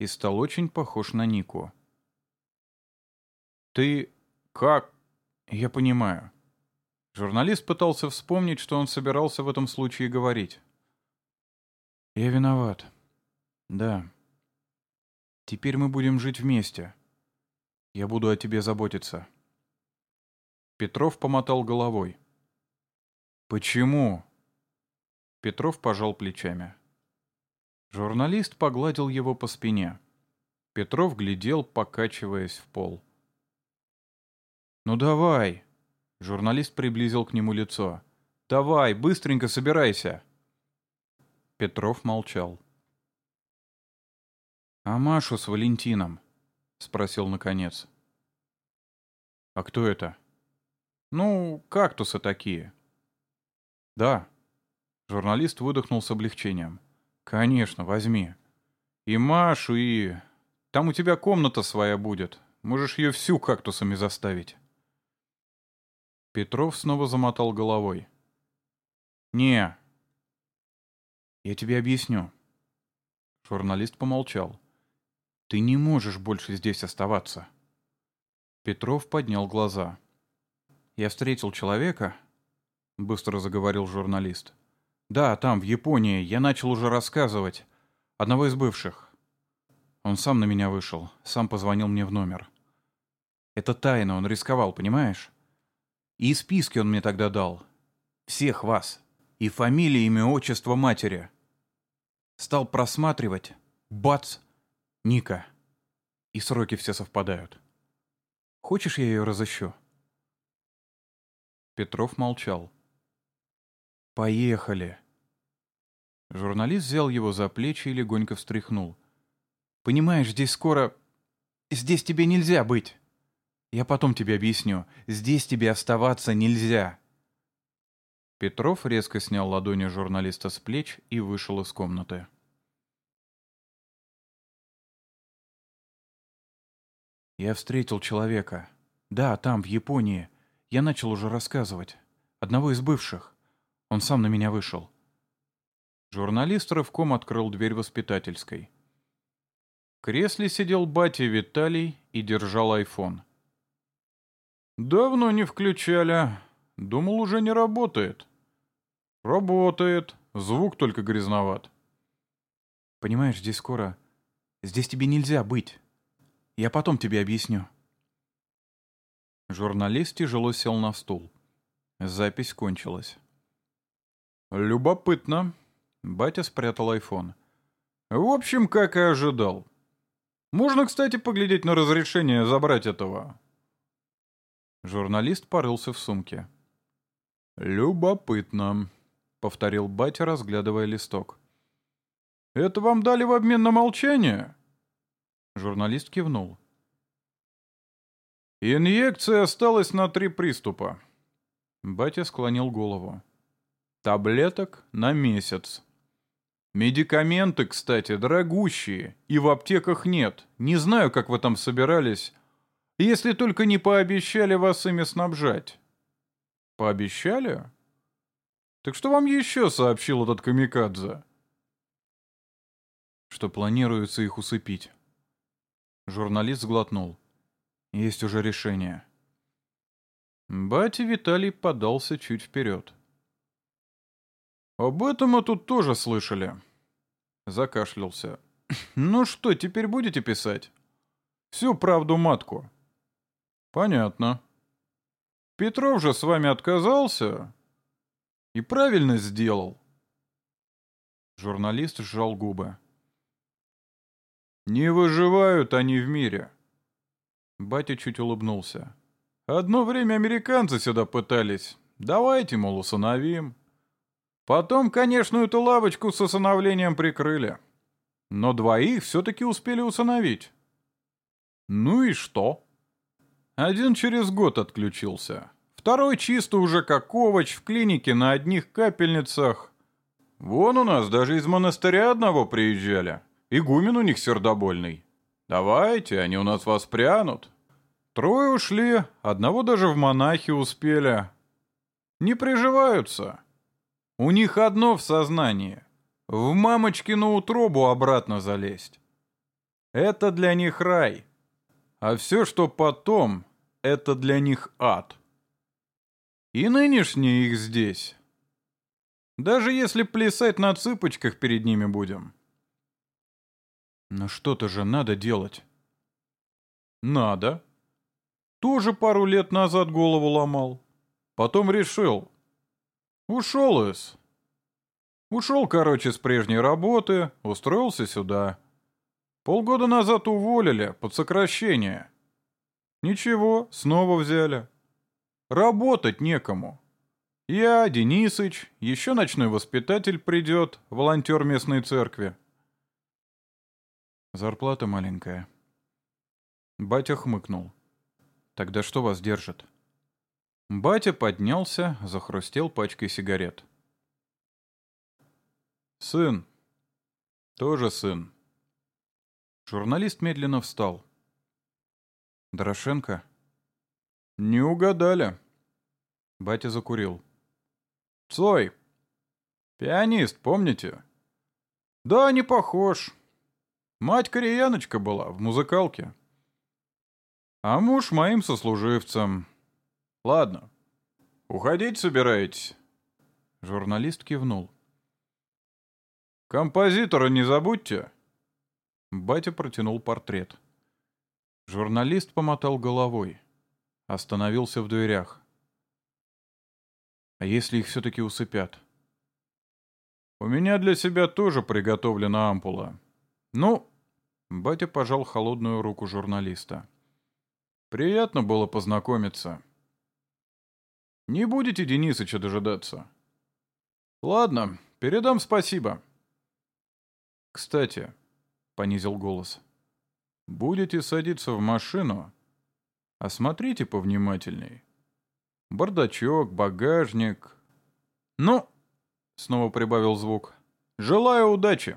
Speaker 1: и стал очень похож на Нику. «Ты... как...» «Я понимаю». Журналист пытался вспомнить, что он собирался в этом случае говорить. «Я виноват. Да. Теперь мы будем жить вместе. Я буду о тебе заботиться». Петров помотал головой. «Почему?» Петров пожал плечами. Журналист погладил его по спине. Петров глядел, покачиваясь в пол. «Ну давай!» Журналист приблизил к нему лицо. «Давай, быстренько собирайся!» Петров молчал. «А Машу с Валентином?» — спросил наконец. «А кто это?» «Ну, кактусы такие». «Да». Журналист выдохнул с облегчением. «Конечно, возьми. И Машу, и... Там у тебя комната своя будет. Можешь ее всю кактусами заставить». Петров снова замотал головой. «Не. Я тебе объясню». Журналист помолчал. «Ты не можешь больше здесь оставаться». Петров поднял глаза. «Я встретил человека», — быстро заговорил журналист, «Да, там, в Японии, я начал уже рассказывать. Одного из бывших. Он сам на меня вышел, сам позвонил мне в номер. Это тайна, он рисковал, понимаешь? И списки он мне тогда дал. Всех вас. И фамилия, имя, отчество матери. Стал просматривать. Бац! Ника. И сроки все совпадают. Хочешь, я ее разыщу?» Петров молчал. «Поехали!» Журналист взял его за плечи и легонько встряхнул. «Понимаешь, здесь скоро... Здесь тебе нельзя быть. Я потом тебе объясню. Здесь тебе оставаться нельзя». Петров резко снял ладони журналиста с плеч и вышел из комнаты. Я встретил человека. Да, там, в Японии. Я начал уже рассказывать. Одного из бывших. Он сам на меня вышел. Журналист рывком открыл дверь воспитательской. В кресле сидел батя Виталий и держал айфон. «Давно не включали. Думал, уже не работает». «Работает. Звук только грязноват». «Понимаешь, здесь скоро... Здесь тебе нельзя быть. Я потом тебе объясню». Журналист тяжело сел на стул. Запись кончилась. «Любопытно». Батя спрятал айфон. «В общем, как и ожидал. Можно, кстати, поглядеть на разрешение забрать этого». Журналист порылся в сумке. «Любопытно», — повторил батя, разглядывая листок. «Это вам дали в обмен на молчание?» Журналист кивнул.
Speaker 2: Инъекция осталась на три приступа. Батя склонил голову. Таблеток на месяц. Медикаменты, кстати, дорогущие, и в аптеках нет. Не знаю, как вы там собирались, если только не пообещали вас ими снабжать. Пообещали? Так что вам еще сообщил этот камикадзе? Что планируется их усыпить. Журналист сглотнул. Есть уже решение. Батя Виталий подался чуть вперед. «Об этом мы тут тоже слышали». Закашлялся. «Ну что, теперь будете писать?» «Всю правду матку». «Понятно. Петров же с вами отказался?» «И правильно сделал». Журналист сжал губы. «Не выживают они в мире». Батя чуть улыбнулся. «Одно время американцы сюда пытались. Давайте, мол, усыновим». Потом, конечно, эту лавочку с усыновлением прикрыли. Но двоих все-таки успели усыновить. Ну и что? Один через год отключился. Второй чисто уже как овощ в клинике на одних капельницах. Вон у нас даже из монастыря одного приезжали. Игумен у них сердобольный. Давайте, они у нас воспрянут. Трое ушли, одного даже в монахи успели. Не приживаются. У них одно в сознании — в мамочкину утробу обратно залезть. Это для них рай. А все, что потом, это для них ад. И нынешние их здесь. Даже если плясать на цыпочках перед ними будем. Но что-то же надо делать. Надо. Тоже пару лет назад голову ломал. Потом решил, Ушел из. Ушел, короче, с прежней работы, устроился сюда. Полгода назад уволили, под сокращение. Ничего, снова взяли. Работать некому. Я, Денисыч, еще ночной воспитатель придет, волонтер местной церкви. Зарплата маленькая. Батя хмыкнул. Тогда что вас держит? Батя поднялся, захрустел пачкой сигарет. «Сын. Тоже сын». Журналист медленно встал. «Дорошенко?» «Не угадали». Батя закурил. «Цой. Пианист, помните?» «Да, не похож. Мать кореяночка была, в музыкалке. А муж моим сослуживцем. Ладно. Уходить собираетесь?» Журналист кивнул. «Композитора не забудьте!» Батя протянул портрет. Журналист помотал головой. Остановился в дверях. «А если их все-таки усыпят?» «У меня для себя тоже приготовлена ампула. Ну...» Батя пожал холодную руку журналиста. «Приятно было познакомиться». Не будете Денисыча дожидаться? Ладно, передам спасибо. Кстати, понизил голос. Будете садиться в машину, осмотрите повнимательней. Бардачок, багажник. Ну, снова прибавил звук. Желаю удачи.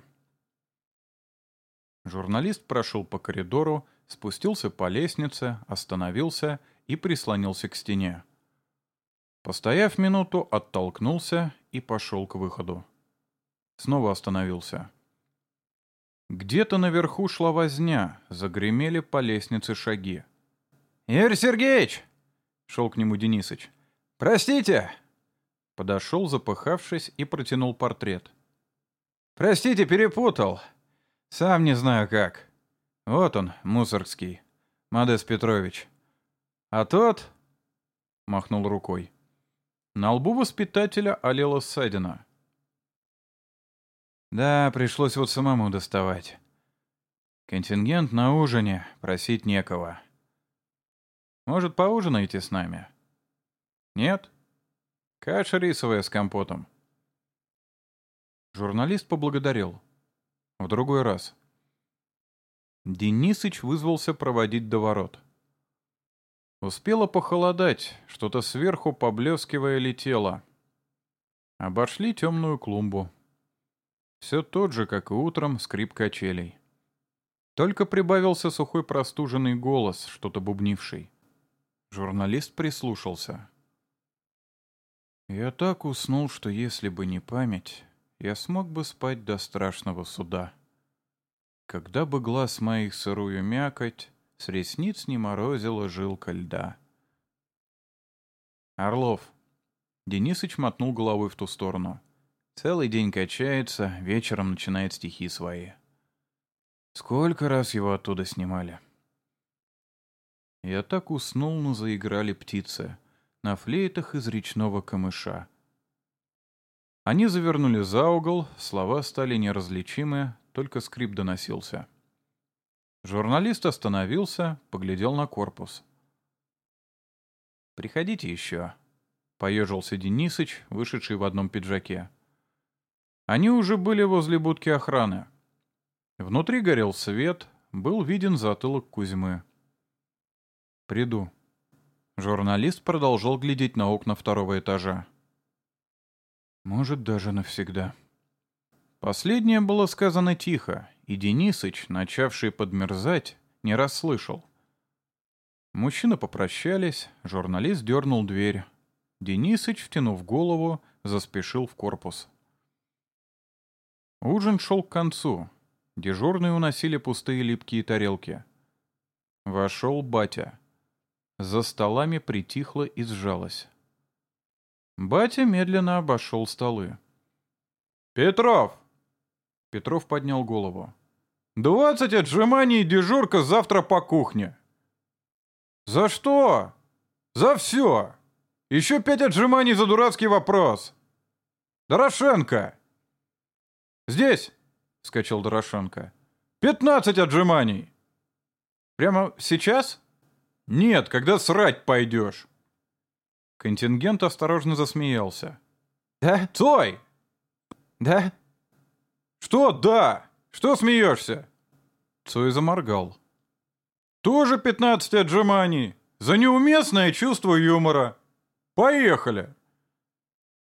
Speaker 2: Журналист прошел по коридору, спустился по лестнице, остановился и прислонился к стене. Постояв минуту, оттолкнулся и пошел к выходу. Снова остановился. Где-то наверху шла возня, загремели по лестнице шаги. «Игорь Сергеевич!» — шел к нему Денисыч. «Простите!» Подошел, запыхавшись, и протянул портрет. «Простите, перепутал. Сам не знаю как. Вот он, Мусоргский, Модес Петрович. А тот...» — махнул рукой. На лбу воспитателя олела ссадина. Да, пришлось вот самому доставать. Контингент на ужине, просить некого. Может, поужинаете с нами? Нет? Каша рисовая с компотом. Журналист поблагодарил. В другой раз. Денисыч вызвался проводить до ворот.
Speaker 1: Успело похолодать, что-то сверху поблескивая летело. Обошли темную клумбу. Все тот же, как и утром, скрип качелей. Только прибавился сухой простуженный голос, что-то бубнивший. Журналист прислушался. Я так уснул, что если бы не память, я смог бы спать до страшного суда. Когда бы глаз моих сырую мякоть, с ресниц не морозила жилка льда. Орлов. Денисыч мотнул головой в ту сторону. Целый день качается, вечером начинает стихи свои. Сколько раз его оттуда снимали? Я так уснул, но заиграли птицы на флейтах из речного камыша. Они завернули за угол, слова стали неразличимы, только скрип доносился. Журналист остановился, поглядел на корпус. «Приходите еще», — поежился Денисыч, вышедший в одном пиджаке. Они уже были возле будки охраны. Внутри горел свет, был виден затылок Кузьмы. «Приду». Журналист продолжал глядеть на окна второго этажа. «Может, даже навсегда». Последнее было сказано тихо, и Денисыч, начавший подмерзать, не расслышал. Мужчины попрощались, журналист дернул дверь. Денисыч, втянув голову, заспешил в корпус. Ужин шел к концу. Дежурные уносили пустые липкие тарелки. Вошел батя. За столами притихло и сжалось. Батя медленно обошел столы.
Speaker 2: «Петров!»
Speaker 1: Петров поднял голову.
Speaker 2: «Двадцать отжиманий и дежурка завтра по кухне». «За что?» «За все! Еще пять отжиманий за дурацкий вопрос!» «Дорошенко!» «Здесь!» — вскочил Дорошенко. «Пятнадцать отжиманий!» «Прямо сейчас?» «Нет, когда срать пойдешь!»
Speaker 1: Контингент осторожно засмеялся.
Speaker 2: «Да, Цой!» «Да?» «Что «да»? Что смеешься?»
Speaker 1: Цой заморгал.
Speaker 2: «Тоже пятнадцать отжиманий. За неуместное чувство юмора. Поехали!»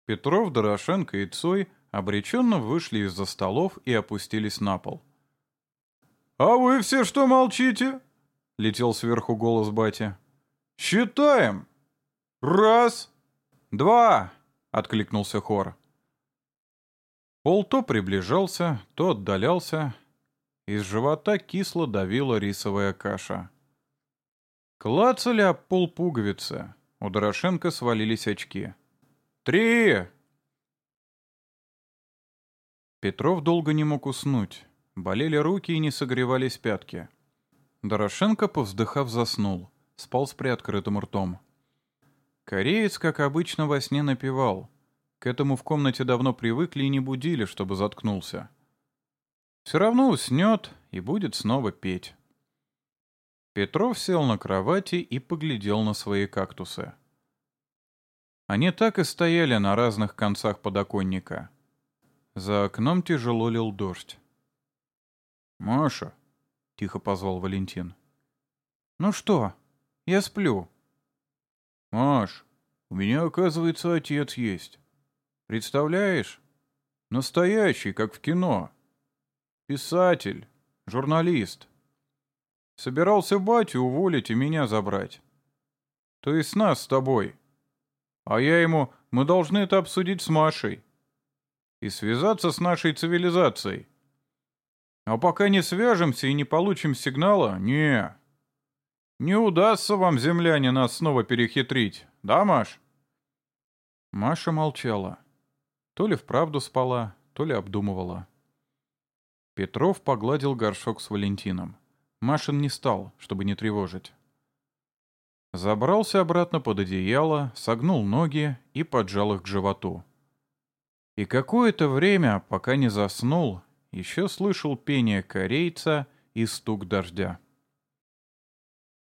Speaker 1: Петров, Дорошенко и Цой обреченно вышли из-за столов и опустились на пол.
Speaker 2: «А вы все что молчите?» — летел сверху голос бати. «Считаем! Раз, два!» — откликнулся хор.
Speaker 1: Пол то приближался, то отдалялся. Из живота кисло давила рисовая каша. Клацали об пол пуговицы. У Дорошенко свалились очки.
Speaker 2: «Три!»
Speaker 1: Петров долго не мог уснуть. Болели руки и не согревались пятки. Дорошенко, повздыхав, заснул. Спал с приоткрытым ртом. Кореец, как обычно, во сне напевал. К этому в комнате давно привыкли и не будили, чтобы заткнулся. Все равно уснет и будет снова петь. Петров сел на кровати и поглядел на свои кактусы. Они так и стояли на разных концах подоконника. За окном тяжело лил дождь.
Speaker 2: «Маша», —
Speaker 1: тихо позвал Валентин. «Ну что? Я сплю».
Speaker 2: «Маш, у меня, оказывается, отец есть. Представляешь? Настоящий, как в кино. Писатель, журналист. Собирался батю уволить и меня забрать. То есть нас с тобой. А я ему, мы должны это обсудить с Машей. И связаться с нашей цивилизацией. А пока не свяжемся и не получим сигнала, не. Не удастся вам, земляне, нас снова перехитрить. Да, Маш?
Speaker 1: Маша молчала. То ли вправду спала, то ли обдумывала. Петров погладил горшок с Валентином. Машин не стал, чтобы не тревожить. Забрался обратно под одеяло, согнул ноги и поджал их к животу. И какое-то время, пока не заснул, еще слышал пение корейца и стук дождя.